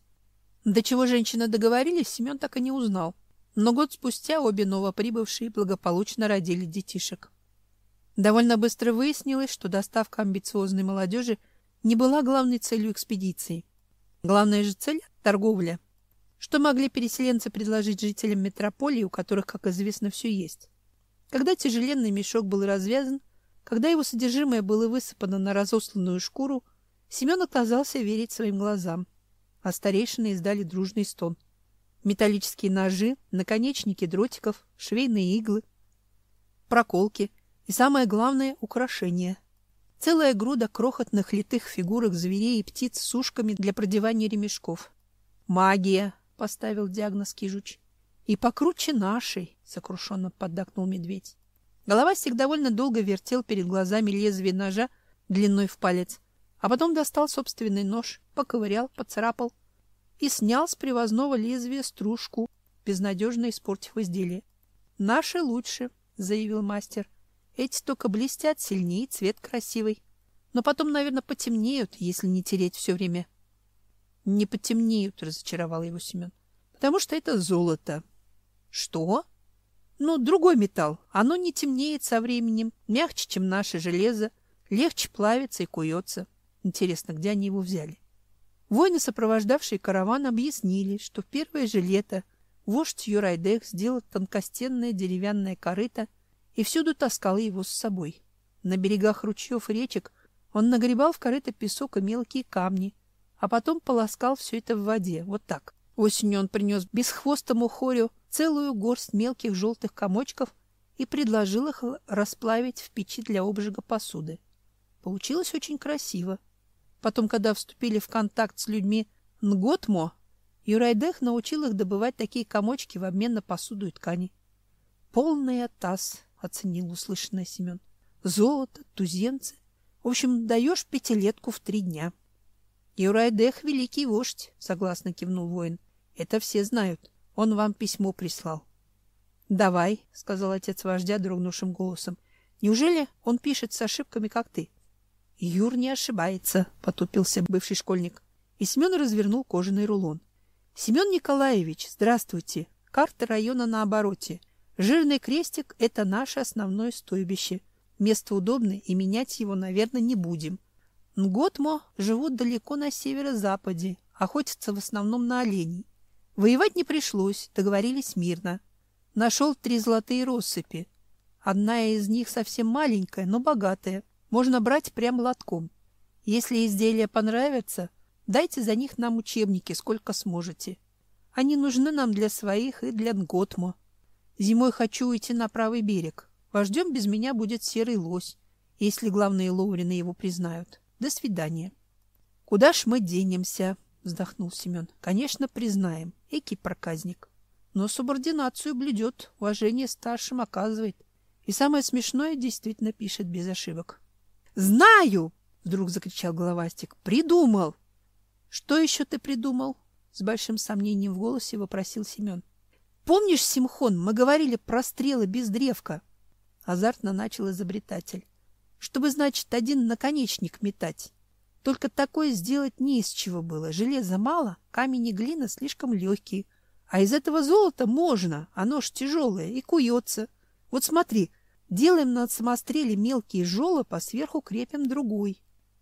Speaker 1: До чего женщины договорились, Семен так и не узнал. Но год спустя обе новоприбывшие благополучно родили детишек. Довольно быстро выяснилось, что доставка амбициозной молодежи не была главной целью экспедиции. Главная же цель — торговля. Что могли переселенцы предложить жителям метрополии, у которых, как известно, все есть? Когда тяжеленный мешок был развязан, когда его содержимое было высыпано на разосланную шкуру, Семен отказался верить своим глазам, а старейшины издали дружный стон. Металлические ножи, наконечники дротиков, швейные иглы, проколки и, самое главное, украшения. Целая груда крохотных литых фигурок зверей и птиц с ушками для продевания ремешков. «Магия!» — поставил диагноз Кижуч. «И покруче нашей!» — сокрушенно поддакнул медведь. Головастик довольно долго вертел перед глазами лезвие ножа длиной в палец, а потом достал собственный нож, поковырял, поцарапал и снял с привозного лезвия стружку, безнадежно испортив изделие. «Наши лучше», — заявил мастер. «Эти только блестят сильнее, цвет красивый. Но потом, наверное, потемнеют, если не тереть все время». «Не потемнеют», — разочаровал его Семен. «Потому что это золото». «Что?» «Ну, другой металл. Оно не темнеет со временем, мягче, чем наше железо, легче плавится и куется. Интересно, где они его взяли?» Воины, сопровождавшие караван, объяснили, что в первое же лето вождь Юрайдех сделал тонкостенное деревянное корыто и всюду таскал его с собой. На берегах ручьев и речек он нагребал в корыто песок и мелкие камни, а потом полоскал все это в воде, вот так. Осенью он принес бесхвостому хорю целую горсть мелких желтых комочков и предложил их расплавить в печи для обжига посуды. Получилось очень красиво. Потом, когда вступили в контакт с людьми Нготмо, Юрайдех научил их добывать такие комочки в обмен на посуду и ткани. «Полный атас», — оценил услышанное Семен. «Золото, туземцы. В общем, даешь пятилетку в три дня». «Юрайдех — великий вождь», — согласно кивнул воин. «Это все знают. Он вам письмо прислал». «Давай», — сказал отец вождя дрогнувшим голосом. «Неужели он пишет с ошибками, как ты?» Юр не ошибается, потупился бывший школьник. И Семен развернул кожаный рулон. Семен Николаевич, здравствуйте. Карта района на обороте. Жирный крестик это наше основное стойбище. Место удобное, и менять его, наверное, не будем. Нготмо живут далеко на северо-западе, охотятся в основном на оленей. Воевать не пришлось, договорились мирно. Нашел три золотые россыпи. Одна из них совсем маленькая, но богатая можно брать прямо лотком. Если изделия понравятся, дайте за них нам учебники, сколько сможете. Они нужны нам для своих и для Нготмо. Зимой хочу уйти на правый берег. Вождем без меня будет серый лось, если главные лоурины его признают. До свидания. — Куда ж мы денемся? — вздохнул Семен. — Конечно, признаем. Эки проказник. Но субординацию блюдет, уважение старшим оказывает. И самое смешное действительно пишет без ошибок. Знаю, вдруг закричал головастик. Придумал. Что еще ты придумал? С большим сомнением в голосе вопросил Семен. Помнишь, Симхон, мы говорили про стрелы без древка? Азартно начал изобретатель. Чтобы, значит, один наконечник метать. Только такое сделать не из чего было. Железа мало, камень и глина слишком легкие. А из этого золота можно, оно ж тяжелое и куется. Вот смотри, Делаем на самостреле мелкие жолоб, а сверху крепим другой.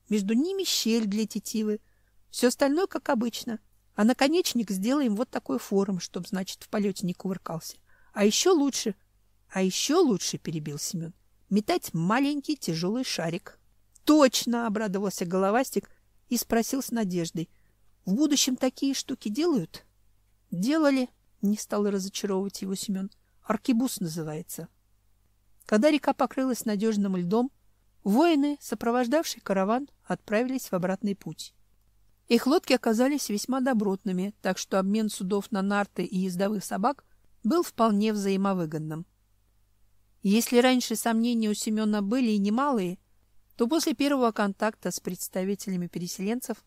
Speaker 1: Между ними щель для тетивы. Все остальное как обычно. А наконечник сделаем вот такой формы, чтобы, значит, в полете не кувыркался. А еще лучше, а еще лучше, перебил Семен, метать маленький тяжелый шарик. Точно, обрадовался головастик и спросил с надеждой. В будущем такие штуки делают? Делали, не стал разочаровывать его Семен. Аркибус называется. Когда река покрылась надежным льдом, воины, сопровождавшие караван, отправились в обратный путь. Их лодки оказались весьма добротными, так что обмен судов на нарты и ездовых собак был вполне взаимовыгодным. Если раньше сомнения у Семена были и немалые, то после первого контакта с представителями переселенцев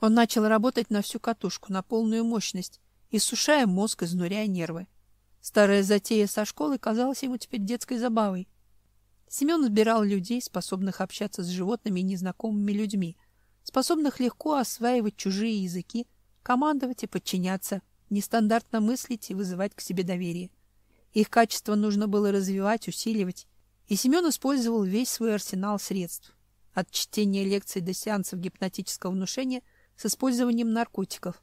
Speaker 1: он начал работать на всю катушку, на полную мощность, иссушая мозг, изнуряя нервы. Старая затея со школой казалась ему теперь детской забавой. Семен избирал людей, способных общаться с животными и незнакомыми людьми, способных легко осваивать чужие языки, командовать и подчиняться, нестандартно мыслить и вызывать к себе доверие. Их качество нужно было развивать, усиливать, и Семен использовал весь свой арсенал средств, от чтения лекций до сеансов гипнотического внушения с использованием наркотиков.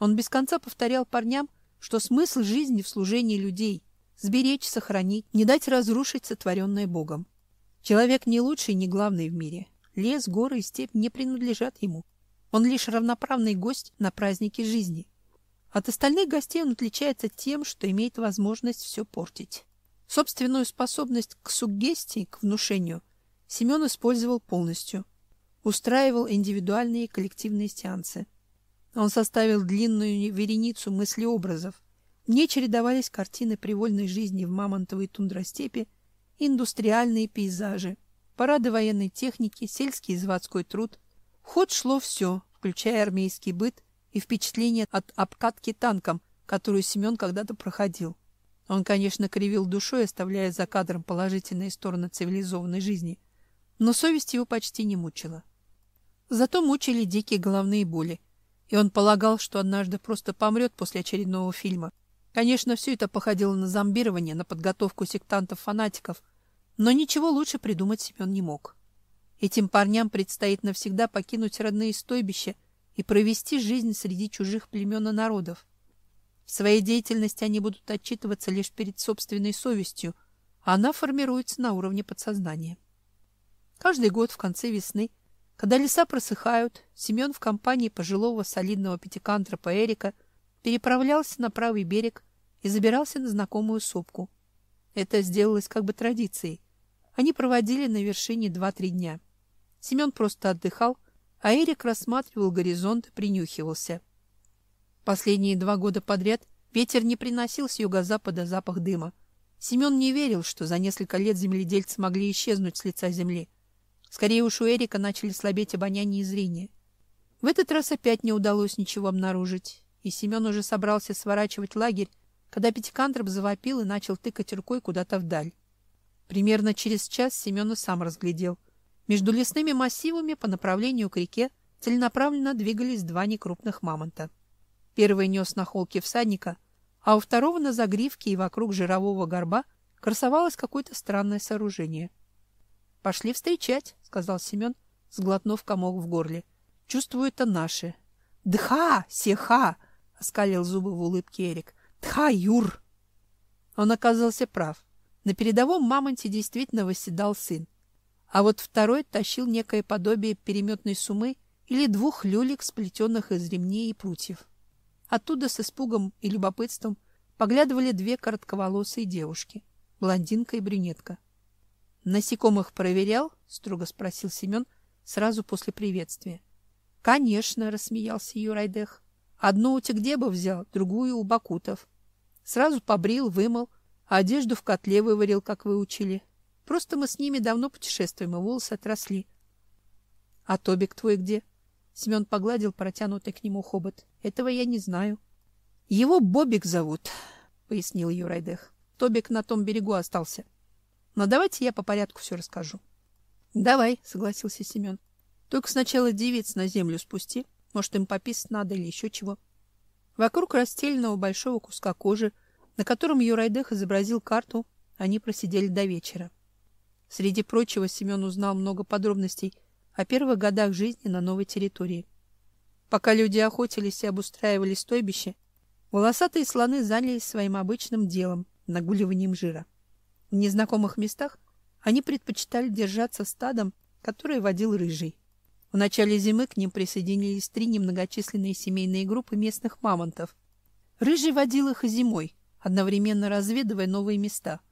Speaker 1: Он без конца повторял парням, что смысл жизни в служении людей — сберечь, сохранить, не дать разрушить сотворенное Богом. Человек не лучший, не главный в мире. Лес, горы и степь не принадлежат ему. Он лишь равноправный гость на празднике жизни. От остальных гостей он отличается тем, что имеет возможность все портить. Собственную способность к суггестии, к внушению, Семен использовал полностью. Устраивал индивидуальные и коллективные сеансы. Он составил длинную вереницу мыслеобразов. В чередовались картины привольной жизни в Мамонтовой тундростепи, индустриальные пейзажи, парады военной техники, сельский и заводской труд. В ход шло все, включая армейский быт и впечатление от обкатки танком, которую Семен когда-то проходил. Он, конечно, кривил душой, оставляя за кадром положительные стороны цивилизованной жизни, но совесть его почти не мучила. Зато мучили дикие головные боли, и он полагал, что однажды просто помрет после очередного фильма. Конечно, все это походило на зомбирование, на подготовку сектантов-фанатиков, но ничего лучше придумать Семен не мог. Этим парням предстоит навсегда покинуть родные стойбища и провести жизнь среди чужих племен и народов. В своей деятельности они будут отчитываться лишь перед собственной совестью, а она формируется на уровне подсознания. Каждый год в конце весны, когда леса просыхают, Семен в компании пожилого солидного пятикантропа Эрика переправлялся на правый берег и забирался на знакомую сопку. Это сделалось как бы традицией. Они проводили на вершине два-три дня. Семен просто отдыхал, а Эрик рассматривал горизонт и принюхивался. Последние два года подряд ветер не приносил с юго-запада запах дыма. Семен не верил, что за несколько лет земледельцы могли исчезнуть с лица земли. Скорее уж у Эрика начали слабеть обоняние и зрение. В этот раз опять не удалось ничего обнаружить, и Семен уже собрался сворачивать лагерь, когда Пятикантроп завопил и начал тыкать рукой куда-то вдаль. Примерно через час Семен сам разглядел — между лесными массивами по направлению к реке целенаправленно двигались два некрупных мамонта. Первый нес на холке всадника, а у второго на загривке и вокруг жирового горба красовалось какое-то странное сооружение. — Пошли встречать, — сказал Семен, сглотнув комок в горле. — Чувствую, это наши. — Дха! Сеха! — оскалил зубы в улыбке Эрик. — Дха, Юр! Он оказался прав. На передовом мамонте действительно восседал сын а вот второй тащил некое подобие переметной сумы или двух люлек, сплетенных из ремней и прутьев. Оттуда с испугом и любопытством поглядывали две коротковолосые девушки, блондинка и брюнетка. «Насекомых проверял?» — строго спросил Семен сразу после приветствия. «Конечно», — рассмеялся Юрайдех. «Одну у Тегдеба взял, другую у Бакутов. Сразу побрил, вымыл, а одежду в котле выварил, как вы учили. Просто мы с ними давно путешествуем, и волосы отросли. — А Тобик твой где? Семен погладил протянутый к нему хобот. — Этого я не знаю. — Его Бобик зовут, — пояснил Юрайдех. Тобик на том берегу остался. Но давайте я по порядку все расскажу. — Давай, — согласился Семен. — Только сначала девиц на землю спусти. Может, им пописать надо или еще чего. Вокруг расстеленного большого куска кожи, на котором Юрайдех изобразил карту, они просидели до вечера. — Среди прочего Семен узнал много подробностей о первых годах жизни на новой территории. Пока люди охотились и обустраивали стойбище, волосатые слоны занялись своим обычным делом – нагуливанием жира. В незнакомых местах они предпочитали держаться стадом, которое водил рыжий. В начале зимы к ним присоединились три немногочисленные семейные группы местных мамонтов. Рыжий водил их и зимой, одновременно разведывая новые места –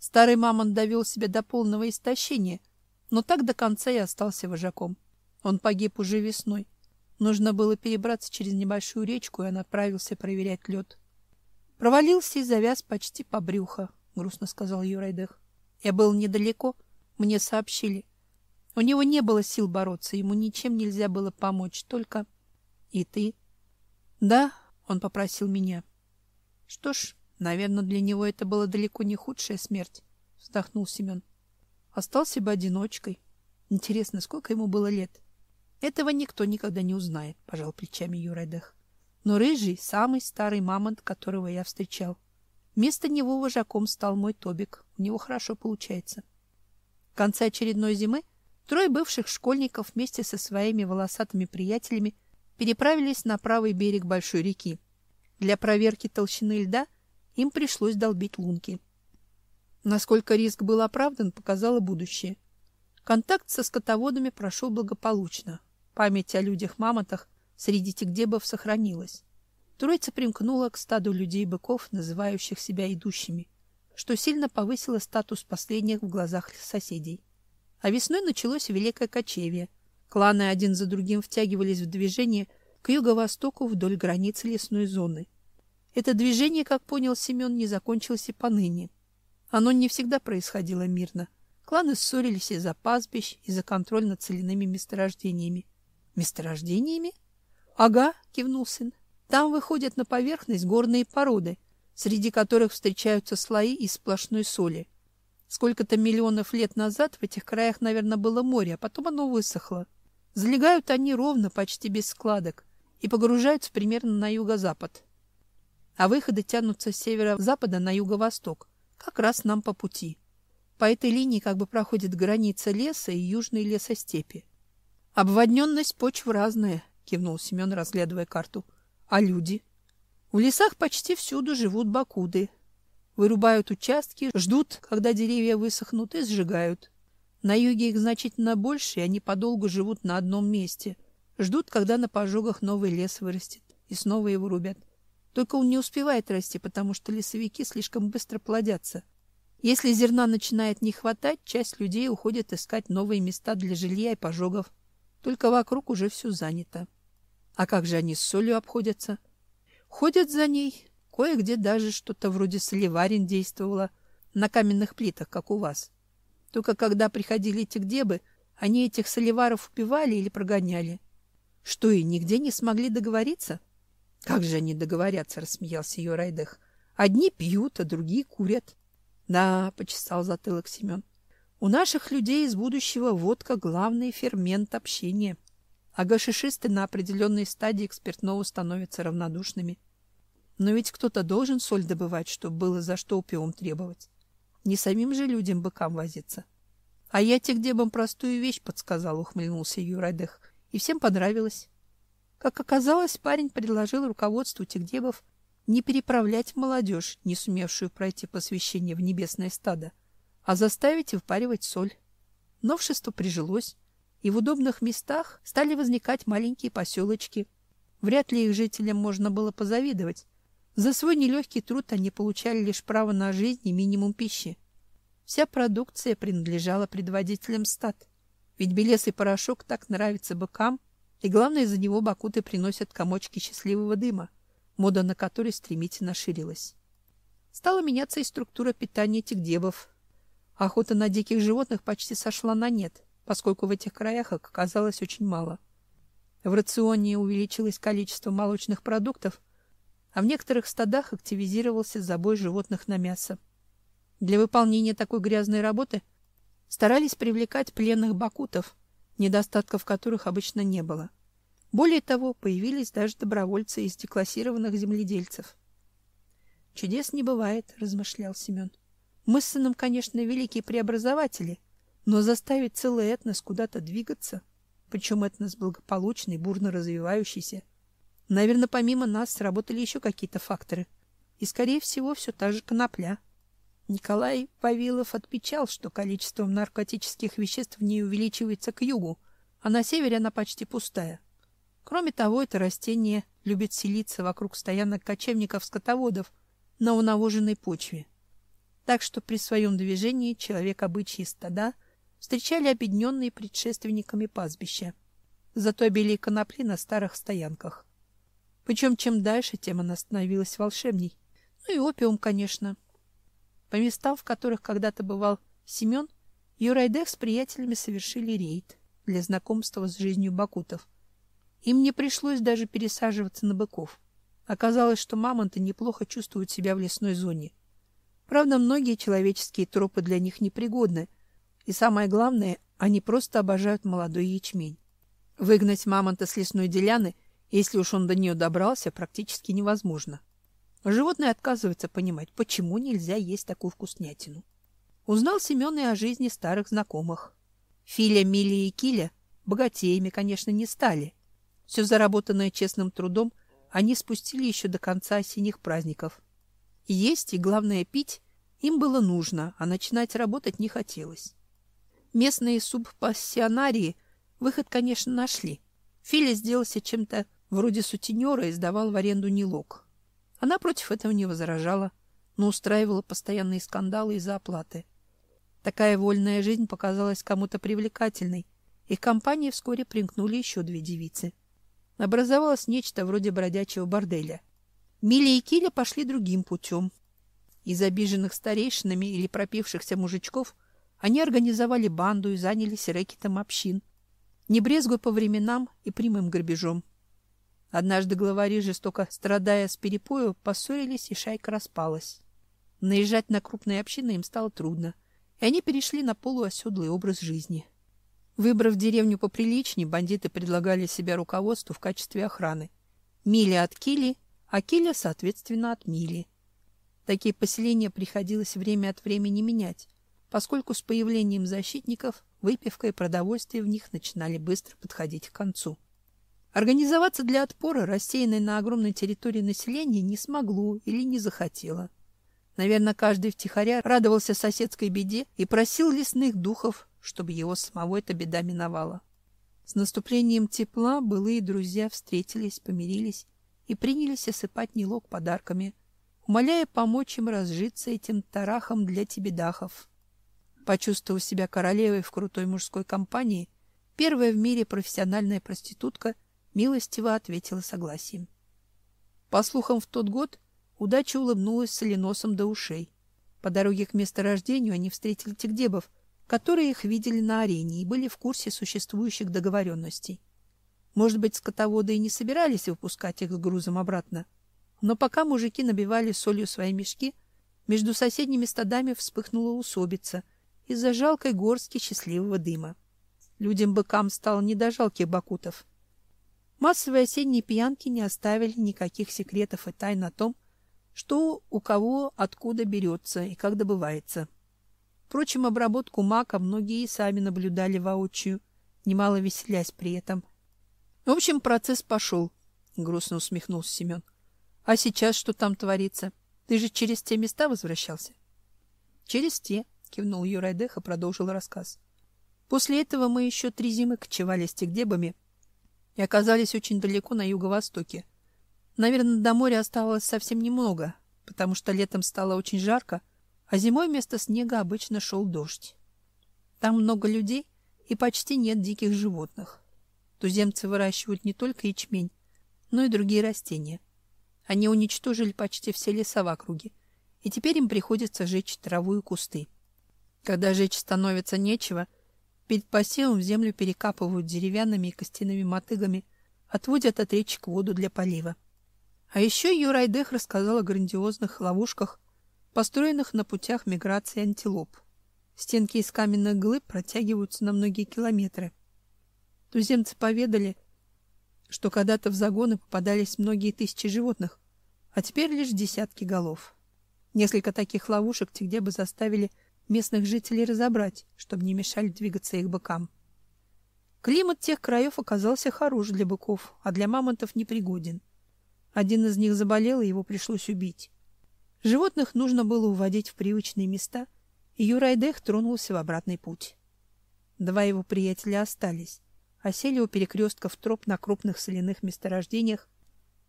Speaker 1: Старый мамонт довел себя до полного истощения, но так до конца и остался вожаком. Он погиб уже весной. Нужно было перебраться через небольшую речку, и он отправился проверять лед. Провалился и завяз почти по брюхо, грустно сказал Юрайдех. Я был недалеко, мне сообщили. У него не было сил бороться, ему ничем нельзя было помочь, только... И ты? Да, он попросил меня. Что ж, Наверное, для него это была далеко не худшая смерть, вздохнул Семен. Остался бы одиночкой. Интересно, сколько ему было лет? Этого никто никогда не узнает, пожал плечами Юрайдах. Но рыжий самый старый мамонт, которого я встречал. Вместо него вожаком стал мой Тобик. У него хорошо получается. В конце очередной зимы трое бывших школьников вместе со своими волосатыми приятелями переправились на правый берег большой реки. Для проверки толщины льда – им пришлось долбить лунки. Насколько риск был оправдан, показало будущее. Контакт со скотоводами прошел благополучно. Память о людях-мамонтах среди тигдебов сохранилась. Троица примкнула к стаду людей-быков, называющих себя идущими, что сильно повысило статус последних в глазах соседей. А весной началось Великое Кочевье. Кланы один за другим втягивались в движение к юго-востоку вдоль границы лесной зоны. Это движение, как понял Семен, не закончилось и поныне. Оно не всегда происходило мирно. Кланы ссорились из-за пастбищ, из-за контроля над соляными месторождениями. Месторождениями? Ага, кивнул сын. Там выходят на поверхность горные породы, среди которых встречаются слои из сплошной соли. Сколько-то миллионов лет назад в этих краях, наверное, было море, а потом оно высохло. Залегают они ровно, почти без складок, и погружаются примерно на юго-запад. А выходы тянутся с северо-запада на юго-восток, как раз нам по пути. По этой линии как бы проходит граница леса и южной лесостепи. Обводненность почв разная, кивнул Семен, разглядывая карту. А люди? В лесах почти всюду живут бакуды. Вырубают участки, ждут, когда деревья высохнут, и сжигают. На юге их значительно больше, и они подолгу живут на одном месте. Ждут, когда на пожогах новый лес вырастет, и снова его рубят. Только он не успевает расти, потому что лесовики слишком быстро плодятся. Если зерна начинает не хватать, часть людей уходит искать новые места для жилья и пожогов. Только вокруг уже все занято. А как же они с солью обходятся? Ходят за ней. Кое-где даже что-то вроде соливарин действовало на каменных плитах, как у вас. Только когда приходили эти гдебы, они этих соливаров убивали или прогоняли. Что, и нигде не смогли договориться? Как же они договорятся, рассмеялся ее Райдех. Одни пьют, а другие курят. Да, почесал затылок Семен. У наших людей из будущего водка главный фермент общения а гашишисты на определенной стадии экспертного становятся равнодушными. Но ведь кто-то должен соль добывать, чтобы было за что опиум требовать. Не самим же людям быкам возиться. А я тебе дебам простую вещь подсказал, ухмыльнулся Юрайдех, и всем понравилось. Как оказалось, парень предложил руководству тигдебов не переправлять молодежь, не сумевшую пройти посвящение в небесное стадо, а заставить впаривать соль. Новшество прижилось, и в удобных местах стали возникать маленькие поселочки. Вряд ли их жителям можно было позавидовать. За свой нелегкий труд они получали лишь право на жизнь и минимум пищи. Вся продукция принадлежала предводителям стад. Ведь белесый порошок так нравится быкам, и главное, за него бакуты приносят комочки счастливого дыма, мода на который стремительно ширилась. Стала меняться и структура питания тигдебов. Охота на диких животных почти сошла на нет поскольку в этих краях их оказалось очень мало. В рационе увеличилось количество молочных продуктов, а в некоторых стадах активизировался забой животных на мясо. Для выполнения такой грязной работы старались привлекать пленных бакутов, недостатков которых обычно не было. Более того, появились даже добровольцы из деклассированных земледельцев. Чудес не бывает, размышлял Семен. Мы с сыном, конечно, великие преобразователи, но заставить целый этнос куда-то двигаться, причем этнос благополучный, бурно развивающийся, наверное, помимо нас сработали еще какие-то факторы. И, скорее всего, все та же конопля. Николай Павилов отмечал, что количество наркотических веществ в ней увеличивается к югу, а на севере она почти пустая. Кроме того, это растение любит селиться вокруг стоянок кочевников-скотоводов на унавоженной почве. Так что при своем движении человек обычаи стада – встречали обедненные предшественниками пастбища. Зато обилие конопли на старых стоянках. Причем чем дальше, тем она становилась волшебней. Ну и опиум, конечно. По местам, в которых когда-то бывал Семен, Юрайдех с приятелями совершили рейд для знакомства с жизнью бакутов. Им не пришлось даже пересаживаться на быков. Оказалось, что мамонты неплохо чувствуют себя в лесной зоне. Правда, многие человеческие тропы для них непригодны — и самое главное, они просто обожают молодой ячмень. Выгнать мамонта с лесной деляны, если уж он до нее добрался, практически невозможно. Животное отказывается понимать, почему нельзя есть такую вкуснятину. Узнал Семен и о жизни старых знакомых. Филя, Мили и Киля богатеями, конечно, не стали. Все заработанное честным трудом они спустили еще до конца осенних праздников. Есть и, главное, пить им было нужно, а начинать работать не хотелось. Местные субпассионарии выход, конечно, нашли. Филя сделался чем-то вроде сутенера, и сдавал в аренду Нилок. Она против этого не возражала, но устраивала постоянные скандалы из-за оплаты. Такая вольная жизнь показалась кому-то привлекательной, и к компании вскоре примкнули еще две девицы. Образовалось нечто вроде бродячего борделя. Миля и Киля пошли другим путем. Из обиженных старейшинами или пропившихся мужичков они организовали банду и занялись рэкетом общин, не брезгуя по временам и прямым грабежом. Однажды главари, жестоко страдая с перепою, поссорились, и шайка распалась. Наезжать на крупные общины им стало трудно, и они перешли на полуоседлый образ жизни. Выбрав деревню поприличнее, бандиты предлагали себя руководству в качестве охраны. Миля от Кили, а Киля, соответственно, от Мили. Такие поселения приходилось время от времени менять, поскольку с появлением защитников выпивка и продовольствие в них начинали быстро подходить к концу. Организоваться для отпора рассеянной на огромной территории населения не смогло или не захотело. Наверное, каждый втихаря радовался соседской беде и просил лесных духов, чтобы его самого эта беда миновала. С наступлением тепла былые друзья встретились, помирились и принялись осыпать Нилок подарками, умоляя помочь им разжиться этим тарахом для тебедахов. Почувствовав себя королевой в крутой мужской компании, первая в мире профессиональная проститутка милостиво ответила согласием. По слухам, в тот год удача улыбнулась соленосом до ушей. По дороге к месторождению они встретили тигдебов, которые их видели на арене и были в курсе существующих договоренностей. Может быть, скотоводы и не собирались выпускать их с грузом обратно, но пока мужики набивали солью свои мешки, между соседними стадами вспыхнула усобица из-за жалкой горстки счастливого дыма. Людям-быкам стало не до жалких бакутов. Массовые осенние пьянки не оставили никаких секретов и тайн о том, что у кого откуда берется и как добывается. Впрочем, обработку мака многие и сами наблюдали воочию, немало веселясь при этом. В общем, процесс пошел, — грустно усмехнулся Семен. — А сейчас что там творится? Ты же через те места возвращался? — Через те, — кивнул Юрайдех и продолжил рассказ. После этого мы еще три зимы кочевали с тегдебами и оказались очень далеко на юго-востоке. Наверное, до моря оставалось совсем немного, потому что летом стало очень жарко, а зимой вместо снега обычно шел дождь. Там много людей и почти нет диких животных. Туземцы выращивают не только ячмень, но и другие растения. Они уничтожили почти все леса в округе, и теперь им приходится жечь траву и кусты. Когда жечь становится нечего, перед посевом в землю перекапывают деревянными и костяными мотыгами, отводят от речек воду для полива. А еще Юрайдех рассказал о грандиозных ловушках, построенных на путях миграции антилоп. Стенки из каменных глыб протягиваются на многие километры. Туземцы поведали, что когда-то в загоны попадались многие тысячи животных, а теперь лишь десятки голов. Несколько таких ловушек где бы заставили местных жителей разобрать, чтобы не мешали двигаться их быкам. Климат тех краев оказался хорош для быков, а для мамонтов непригоден. Один из них заболел, и его пришлось убить. Животных нужно было уводить в привычные места, и Юрайдех тронулся в обратный путь. Два его приятеля остались осели у перекрестков троп на крупных соляных месторождениях,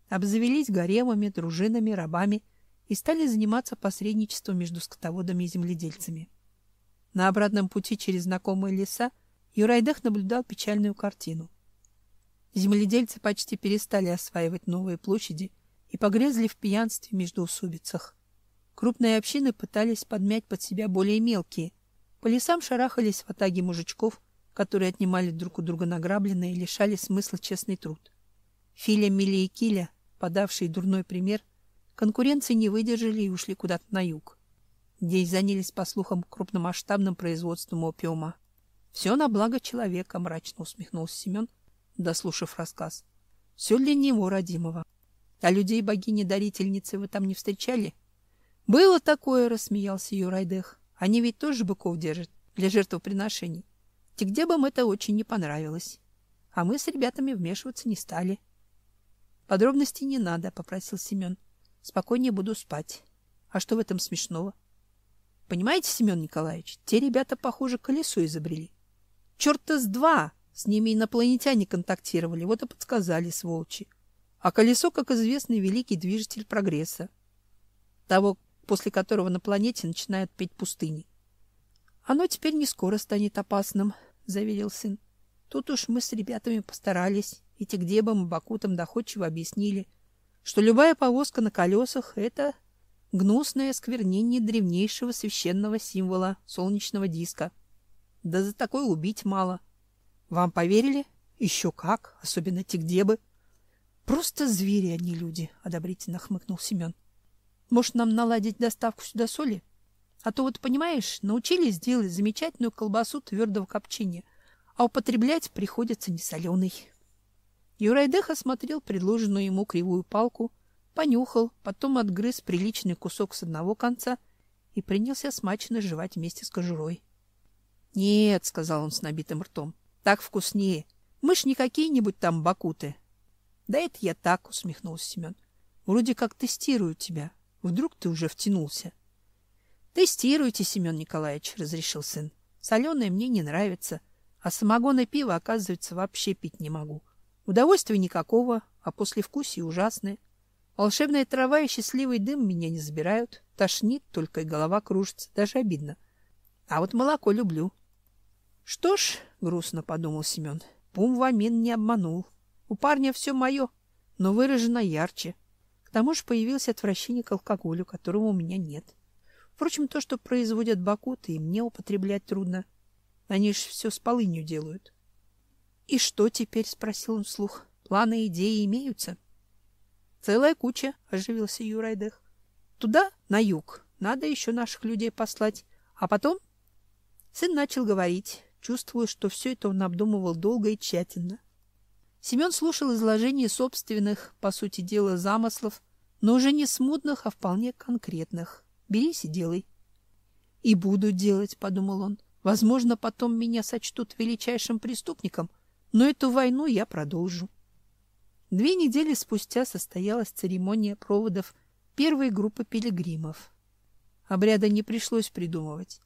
Speaker 1: обзавелись гаремами, дружинами, рабами и стали заниматься посредничеством между скотоводами и земледельцами. На обратном пути через знакомые леса Юрайдах наблюдал печальную картину. Земледельцы почти перестали осваивать новые площади и погрязли в пьянстве между усобицах. Крупные общины пытались подмять под себя более мелкие. По лесам шарахались в атаге мужичков – которые отнимали друг у друга награбленное и лишали смысла честный труд. Филя, Мили и Киля, подавшие дурной пример, конкуренции не выдержали и ушли куда-то на юг, где занялись, по слухам, крупномасштабным производством опиума. Все на благо человека, мрачно усмехнулся Семен, дослушав рассказ. Все для него, родимого. А людей богини-дарительницы вы там не встречали? Было такое, рассмеялся Юрайдех. Они ведь тоже быков держат для жертвоприношений. Тигдебам это очень не понравилось, а мы с ребятами вмешиваться не стали. Подробностей не надо, попросил Семен. Спокойнее буду спать. А что в этом смешного? Понимаете, Семен Николаевич, те ребята, похоже, колесо изобрели. Черта с два! С ними инопланетяне контактировали, вот и подсказали, сволочи. А колесо, как известно, великий движитель прогресса, того, после которого на планете начинают петь пустыни. Оно теперь не скоро станет опасным, заверил сын. Тут уж мы с ребятами постарались, и Тигдебом и Бакутом доходчиво объяснили, что любая повозка на колесах — это гнусное осквернение древнейшего священного символа солнечного диска. Да за такое убить мало. Вам поверили? Еще как, особенно Тигдебы. Просто звери, они люди, одобрительно хмыкнул Семен. Может, нам наладить доставку сюда соли? А то вот, понимаешь, научились делать замечательную колбасу твердого копчения, а употреблять приходится несоленой. Юрайдех осмотрел предложенную ему кривую палку, понюхал, потом отгрыз приличный кусок с одного конца и принялся смачно жевать вместе с кожурой. — Нет, — сказал он с набитым ртом, — так вкуснее. Мы ж не какие-нибудь там бакуты. — Да это я так, — усмехнулся Семен. — Вроде как тестирую тебя. Вдруг ты уже втянулся. — Тестируйте, Семен Николаевич, — разрешил сын. — Соленое мне не нравится, а самогон и пиво, оказывается, вообще пить не могу. — Удовольствия никакого, а послевкусие ужасное. Волшебная трава и счастливый дым меня не забирают. Тошнит, только и голова кружится. Даже обидно. А вот молоко люблю. Что ж, грустно подумал Семен, Пум Вамин не обманул. У парня все мое, но выражено ярче. К тому же появилось отвращение к алкоголю, которого у меня нет. Впрочем, то, что производят бакуты, и мне употреблять трудно. Они ж все с полынью делают. И что теперь, спросил он вслух. Планы и идеи имеются? Целая куча, оживился Юрайдех. Туда, на юг, надо еще наших людей послать, а потом сын начал говорить, чувствуя, что все это он обдумывал долго и тщательно. Семен слушал изложение собственных, по сути дела, замыслов, но уже не смутных, а вполне конкретных. Берись и делай. И буду делать, подумал он. Возможно, потом меня сочтут величайшим преступником — но эту войну я продолжу. Две недели спустя состоялась церемония проводов первой группы пилигримов. Обряда не пришлось придумывать.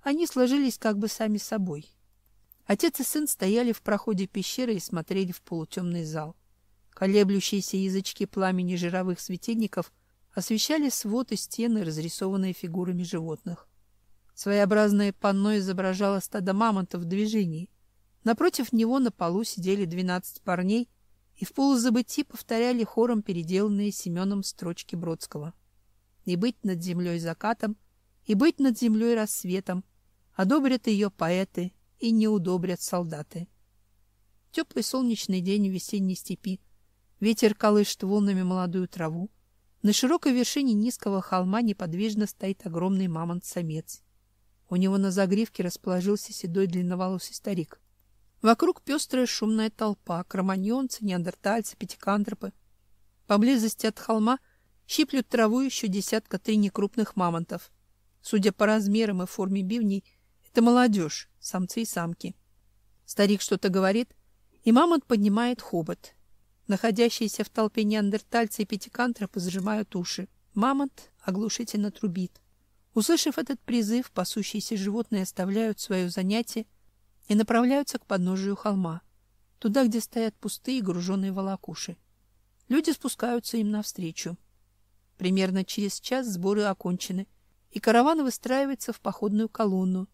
Speaker 1: Они сложились как бы сами собой. Отец и сын стояли в проходе пещеры и смотрели в полутемный зал. Колеблющиеся язычки пламени жировых светильников освещали свод и стены, разрисованные фигурами животных. Своеобразное панно изображало стадо мамонтов в движении — Напротив него на полу сидели двенадцать парней и в полузабытии повторяли хором переделанные Семеном строчки Бродского. И быть над землей закатом, и быть над землей рассветом, одобрят ее поэты и не удобрят солдаты. Теплый солнечный день в весенней степи, ветер колышет волнами молодую траву, на широкой вершине низкого холма неподвижно стоит огромный мамонт-самец. У него на загривке расположился седой длинноволосый старик. Вокруг пестрая шумная толпа, кроманьонцы, неандертальцы, пятикантропы. Поблизости от холма щиплют траву еще десятка три некрупных мамонтов. Судя по размерам и форме бивней, это молодежь, самцы и самки. Старик что-то говорит, и мамонт поднимает хобот. Находящиеся в толпе неандертальцы и пятикантропы зажимают уши. Мамонт оглушительно трубит. Услышав этот призыв, пасущиеся животные оставляют свое занятие и направляются к подножию холма, туда, где стоят пустые груженные волокуши. Люди спускаются им навстречу. Примерно через час сборы окончены, и караван выстраивается в походную колонну.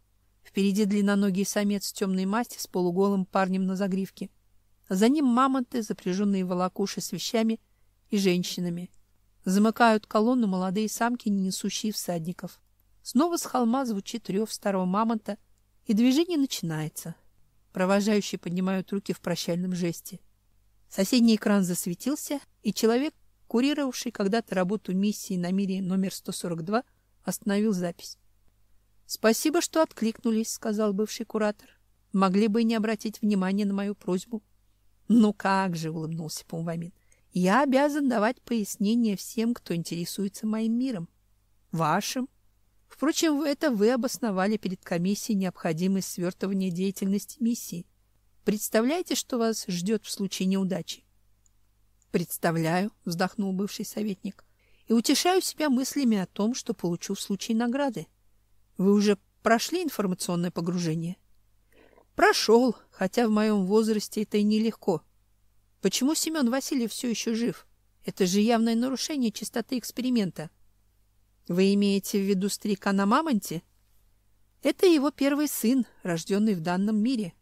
Speaker 1: Впереди длинноногий самец темной масти с полуголым парнем на загривке. За ним мамонты, запряженные волокуши с вещами и женщинами. Замыкают колонну молодые самки, не несущие всадников. Снова с холма звучит рев старого мамонта — и движение начинается. Провожающие поднимают руки в прощальном жесте. Соседний экран засветился, и человек, курировавший когда-то работу миссии на мире номер 142, остановил запись. Спасибо, что откликнулись, сказал бывший куратор. Могли бы не обратить внимания на мою просьбу. Ну как же, улыбнулся Пумвамин. Я обязан давать пояснения всем, кто интересуется моим миром. Вашим Впрочем, это вы обосновали перед комиссией необходимость свертывания деятельности миссии. Представляете, что вас ждет в случае неудачи? Представляю, вздохнул бывший советник. И утешаю себя мыслями о том, что получу в случае награды. Вы уже прошли информационное погружение? Прошел, хотя в моем возрасте это и нелегко. Почему Семен Васильев все еще жив? Это же явное нарушение чистоты эксперимента. Вы имеете в виду старика на мамонте? Это его первый сын, рожденный в данном мире.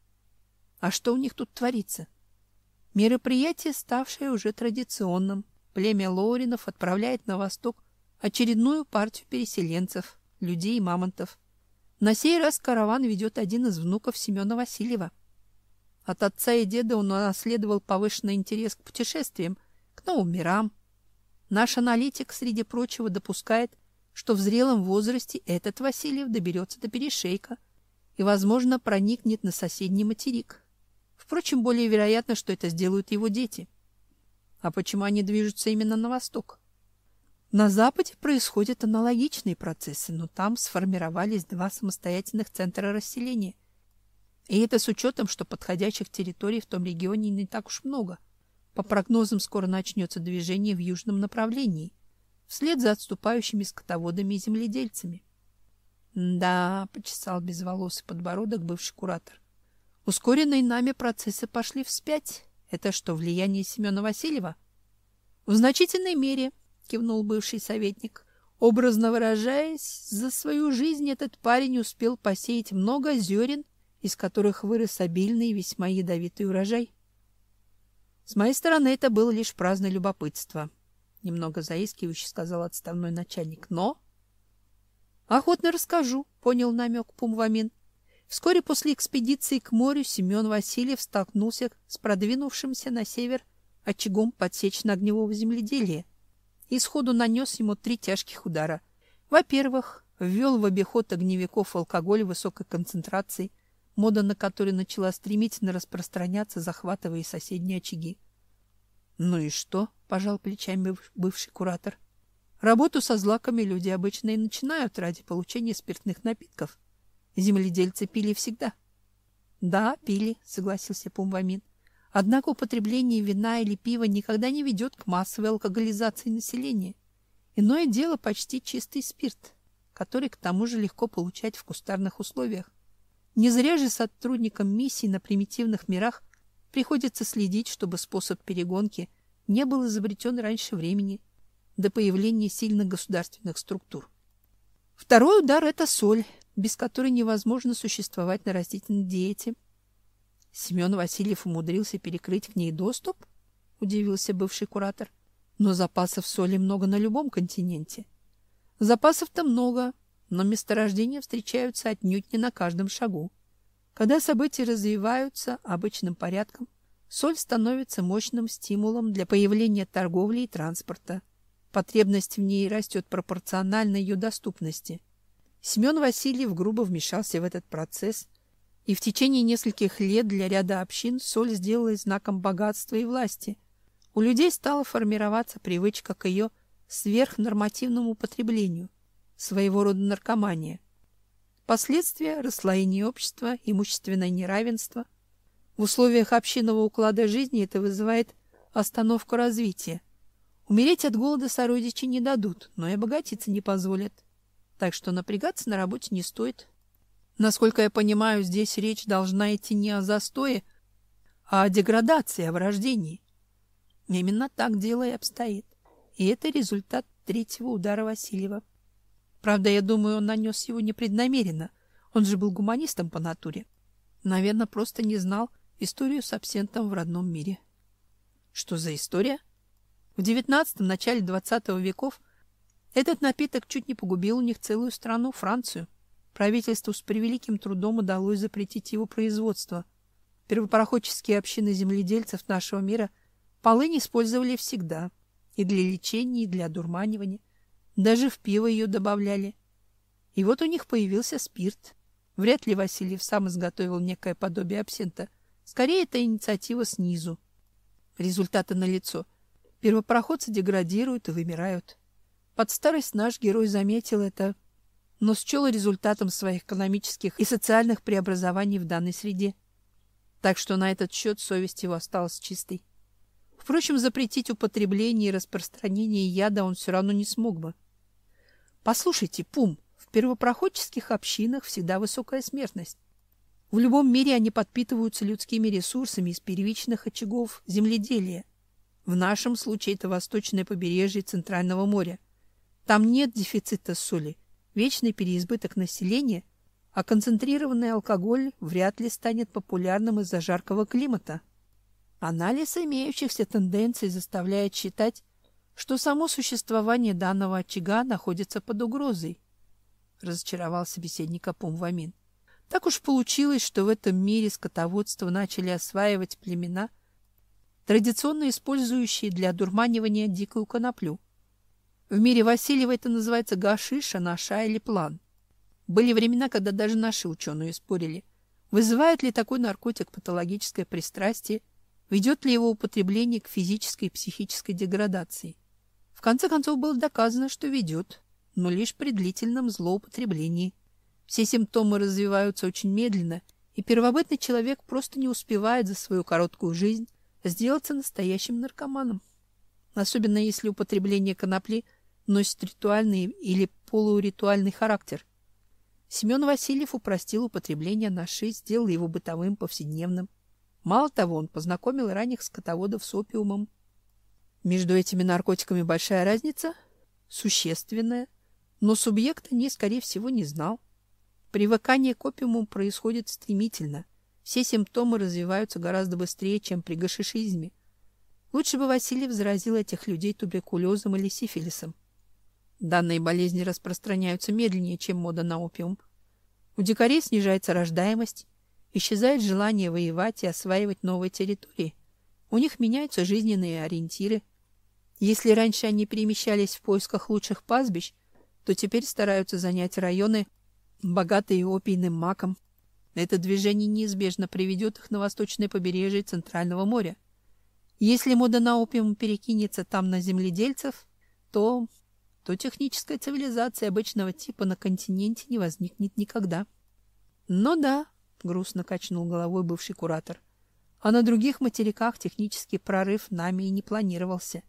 Speaker 1: А что у них тут творится? Мероприятие, ставшее уже традиционным. Племя Лоуринов отправляет на восток очередную партию переселенцев, людей и мамонтов. На сей раз караван ведет один из внуков Семена Васильева. От отца и деда он унаследовал повышенный интерес к путешествиям, к новым мирам. Наш аналитик, среди прочего, допускает, что в зрелом возрасте этот Васильев доберется до перешейка и, возможно, проникнет на соседний материк. Впрочем, более вероятно, что это сделают его дети. А почему они движутся именно на восток? На Западе происходят аналогичные процессы, но там сформировались два самостоятельных центра расселения. И это с учетом, что подходящих территорий в том регионе не так уж много. По прогнозам, скоро начнется движение в южном направлении – вслед за отступающими скотоводами и земледельцами. «Да», — почесал безволосый подбородок бывший куратор, — «ускоренные нами процессы пошли вспять. Это что, влияние Семена Васильева?» «В значительной мере», — кивнул бывший советник. «Образно выражаясь, за свою жизнь этот парень успел посеять много зерен, из которых вырос обильный и весьма ядовитый урожай. С моей стороны это было лишь праздное любопытство немного заискивающе сказал отставной начальник. Но охотно расскажу, понял намек Пумвамин. Вскоре после экспедиции к морю Семен Васильев столкнулся с продвинувшимся на север очагом подсечно-огневого земледелия и сходу нанес ему три тяжких удара. Во-первых, ввел в обиход огневиков алкоголь высокой концентрации, мода на который начала стремительно распространяться, захватывая соседние очаги. Ну и что? пожал плечами бывший куратор. Работу со злаками люди обычно и начинают ради получения спиртных напитков. Земледельцы пили всегда. Да, пили, согласился Пумвамин. Однако употребление вина или пива никогда не ведет к массовой алкоголизации населения. Иное дело почти чистый спирт, который к тому же легко получать в кустарных условиях. Не зря же сотрудникам миссий на примитивных мирах приходится следить, чтобы способ перегонки не был изобретен раньше времени, до появления сильных государственных структур. Второй удар – это соль, без которой невозможно существовать на растительной диете. Семен Васильев умудрился перекрыть к ней доступ, удивился бывший куратор. Но запасов соли много на любом континенте. Запасов-то много, но месторождения встречаются отнюдь не на каждом шагу. Когда события развиваются обычным порядком, соль становится мощным стимулом для появления торговли и транспорта. Потребность в ней растет пропорционально ее доступности. Семен Васильев грубо вмешался в этот процесс, и в течение нескольких лет для ряда общин соль сделалась знаком богатства и власти. У людей стала формироваться привычка к ее сверхнормативному потреблению, своего рода наркомания. Последствия – расслоение общества, имущественное неравенство. В условиях общинного уклада жизни это вызывает остановку развития. Умереть от голода сородичи не дадут, но и обогатиться не позволят. Так что напрягаться на работе не стоит. Насколько я понимаю, здесь речь должна идти не о застое, а о деградации, о врождении. Именно так дело и обстоит. И это результат третьего удара Васильева. Правда, я думаю, он нанес его непреднамеренно. Он же был гуманистом по натуре. Наверное, просто не знал историю с абсентом в родном мире. Что за история? В девятнадцатом начале двадцатого веков этот напиток чуть не погубил у них целую страну, Францию. Правительству с превеликим трудом удалось запретить его производство. Первопроходческие общины земледельцев нашего мира полынь использовали всегда, и для лечения, и для одурманивания. Даже в пиво ее добавляли. И вот у них появился спирт. Вряд ли Васильев сам изготовил некое подобие абсента. Скорее, это инициатива снизу. Результаты налицо. Первопроходцы деградируют и вымирают. Под старость наш герой заметил это, но счел результатом своих экономических и социальных преобразований в данной среде. Так что на этот счет совесть его осталась чистой. Впрочем, запретить употребление и распространение яда он все равно не смог бы. Послушайте, Пум, в первопроходческих общинах всегда высокая смертность. В любом мире они подпитываются людскими ресурсами из первичных очагов земледелия. В нашем случае это восточное побережье Центрального моря. Там нет дефицита соли, вечный переизбыток населения, а концентрированный алкоголь вряд ли станет популярным из-за жаркого климата. Анализ имеющихся тенденций заставляет считать, что само существование данного очага находится под угрозой, разочаровал собеседника Пумвамин. Так уж получилось, что в этом мире скотоводство начали осваивать племена, традиционно использующие для одурманивания дикую коноплю. В мире Васильева это называется гашиша, наша или план. Были времена, когда даже наши ученые спорили, вызывает ли такой наркотик патологическое пристрастие, ведет ли его употребление к физической и психической деградации. Конце концов было доказано, что ведет, но лишь при длительном злоупотреблении. Все симптомы развиваются очень медленно, и первобытный человек просто не успевает за свою короткую жизнь сделаться настоящим наркоманом. Особенно если употребление конопли носит ритуальный или полуритуальный характер. Семен Васильев упростил употребление наши, сделал его бытовым, повседневным. Мало того, он познакомил ранних скотоводов с опиумом, между этими наркотиками большая разница? Существенная. Но субъект они, скорее всего, не знал. Привыкание к опиуму происходит стремительно. Все симптомы развиваются гораздо быстрее, чем при гашишизме. Лучше бы Васильев заразил этих людей туберкулезом или сифилисом. Данные болезни распространяются медленнее, чем мода на опиум. У дикарей снижается рождаемость, исчезает желание воевать и осваивать новые территории. У них меняются жизненные ориентиры – если раньше они перемещались в поисках лучших пастбищ, то теперь стараются занять районы, богатые опийным маком. Это движение неизбежно приведет их на восточное побережье Центрального моря. Если мода на опиум перекинется там на земледельцев, то то техническая цивилизация обычного типа на континенте не возникнет никогда. Но «Ну да, грустно качнул головой бывший куратор. А на других материках технический прорыв нами и не планировался.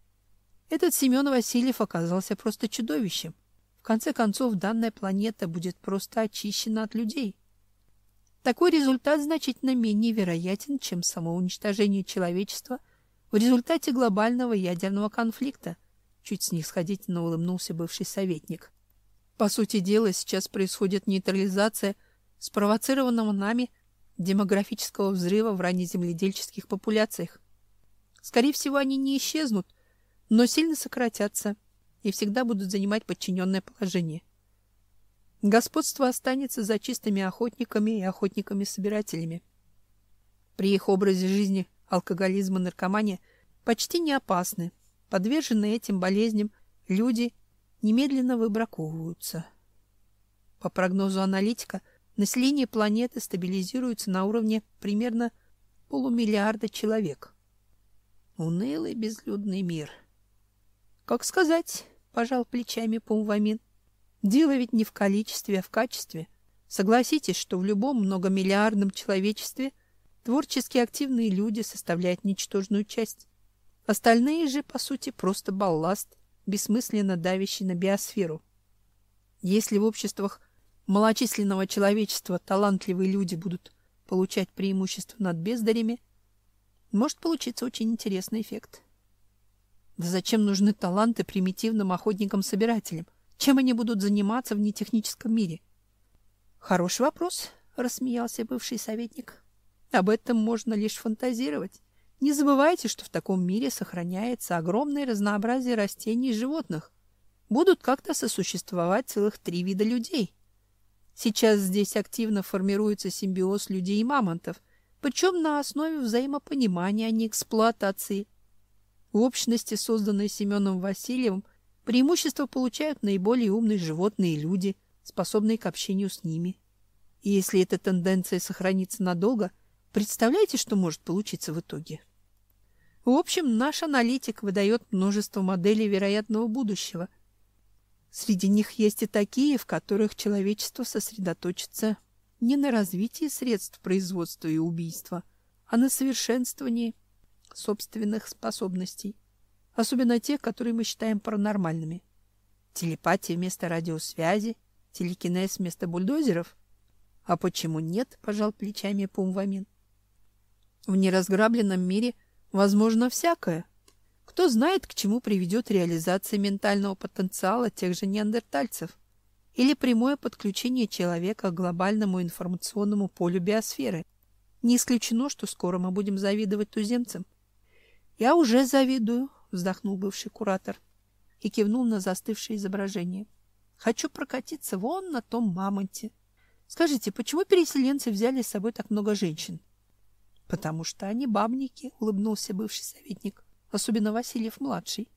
Speaker 1: Этот Семен Васильев оказался просто чудовищем. В конце концов, данная планета будет просто очищена от людей. Такой результат значительно менее вероятен, чем само уничтожение человечества в результате глобального ядерного конфликта, чуть снисходительно улыбнулся бывший советник. По сути дела, сейчас происходит нейтрализация спровоцированного нами демографического взрыва в раннеземледельческих популяциях. Скорее всего, они не исчезнут, но сильно сократятся и всегда будут занимать подчиненное положение. Господство останется за чистыми охотниками и охотниками-собирателями. При их образе жизни алкоголизм и наркомания почти не опасны. Подверженные этим болезням люди немедленно выбраковываются. По прогнозу аналитика, население планеты стабилизируется на уровне примерно полумиллиарда человек. Унылый безлюдный мир — как сказать, пожал плечами Пумвамин. Дело ведь не в количестве, а в качестве. Согласитесь, что в любом многомиллиардном человечестве творчески активные люди составляют ничтожную часть. Остальные же, по сути, просто балласт, бессмысленно давящий на биосферу. Если в обществах малочисленного человечества талантливые люди будут получать преимущество над бездарями, может получиться очень интересный эффект. Да зачем нужны таланты примитивным охотникам-собирателям? Чем они будут заниматься в нетехническом мире? Хороший вопрос, рассмеялся бывший советник. Об этом можно лишь фантазировать. Не забывайте, что в таком мире сохраняется огромное разнообразие растений и животных. Будут как-то сосуществовать целых три вида людей. Сейчас здесь активно формируется симбиоз людей и мамонтов, причем на основе взаимопонимания, а не эксплуатации. В общности, созданной Семеном Васильевым, преимущество получают наиболее умные животные и люди, способные к общению с ними. И если эта тенденция сохранится надолго, представляете, что может получиться в итоге? В общем, наш аналитик выдает множество моделей вероятного будущего. Среди них есть и такие, в которых человечество сосредоточится не на развитии средств производства и убийства, а на совершенствовании собственных способностей, особенно тех, которые мы считаем паранормальными. Телепатия вместо радиосвязи, телекинез вместо бульдозеров. А почему нет, пожал плечами Пумвамин. В неразграбленном мире возможно всякое. Кто знает, к чему приведет реализация ментального потенциала тех же неандертальцев или прямое подключение человека к глобальному информационному полю биосферы. Не исключено, что скоро мы будем завидовать туземцам. Я уже завидую, вздохнул бывший куратор и кивнул на застывшее изображение. Хочу прокатиться вон на том мамонте. Скажите, почему переселенцы взяли с собой так много женщин? Потому что они бабники, улыбнулся бывший советник, особенно Васильев младший.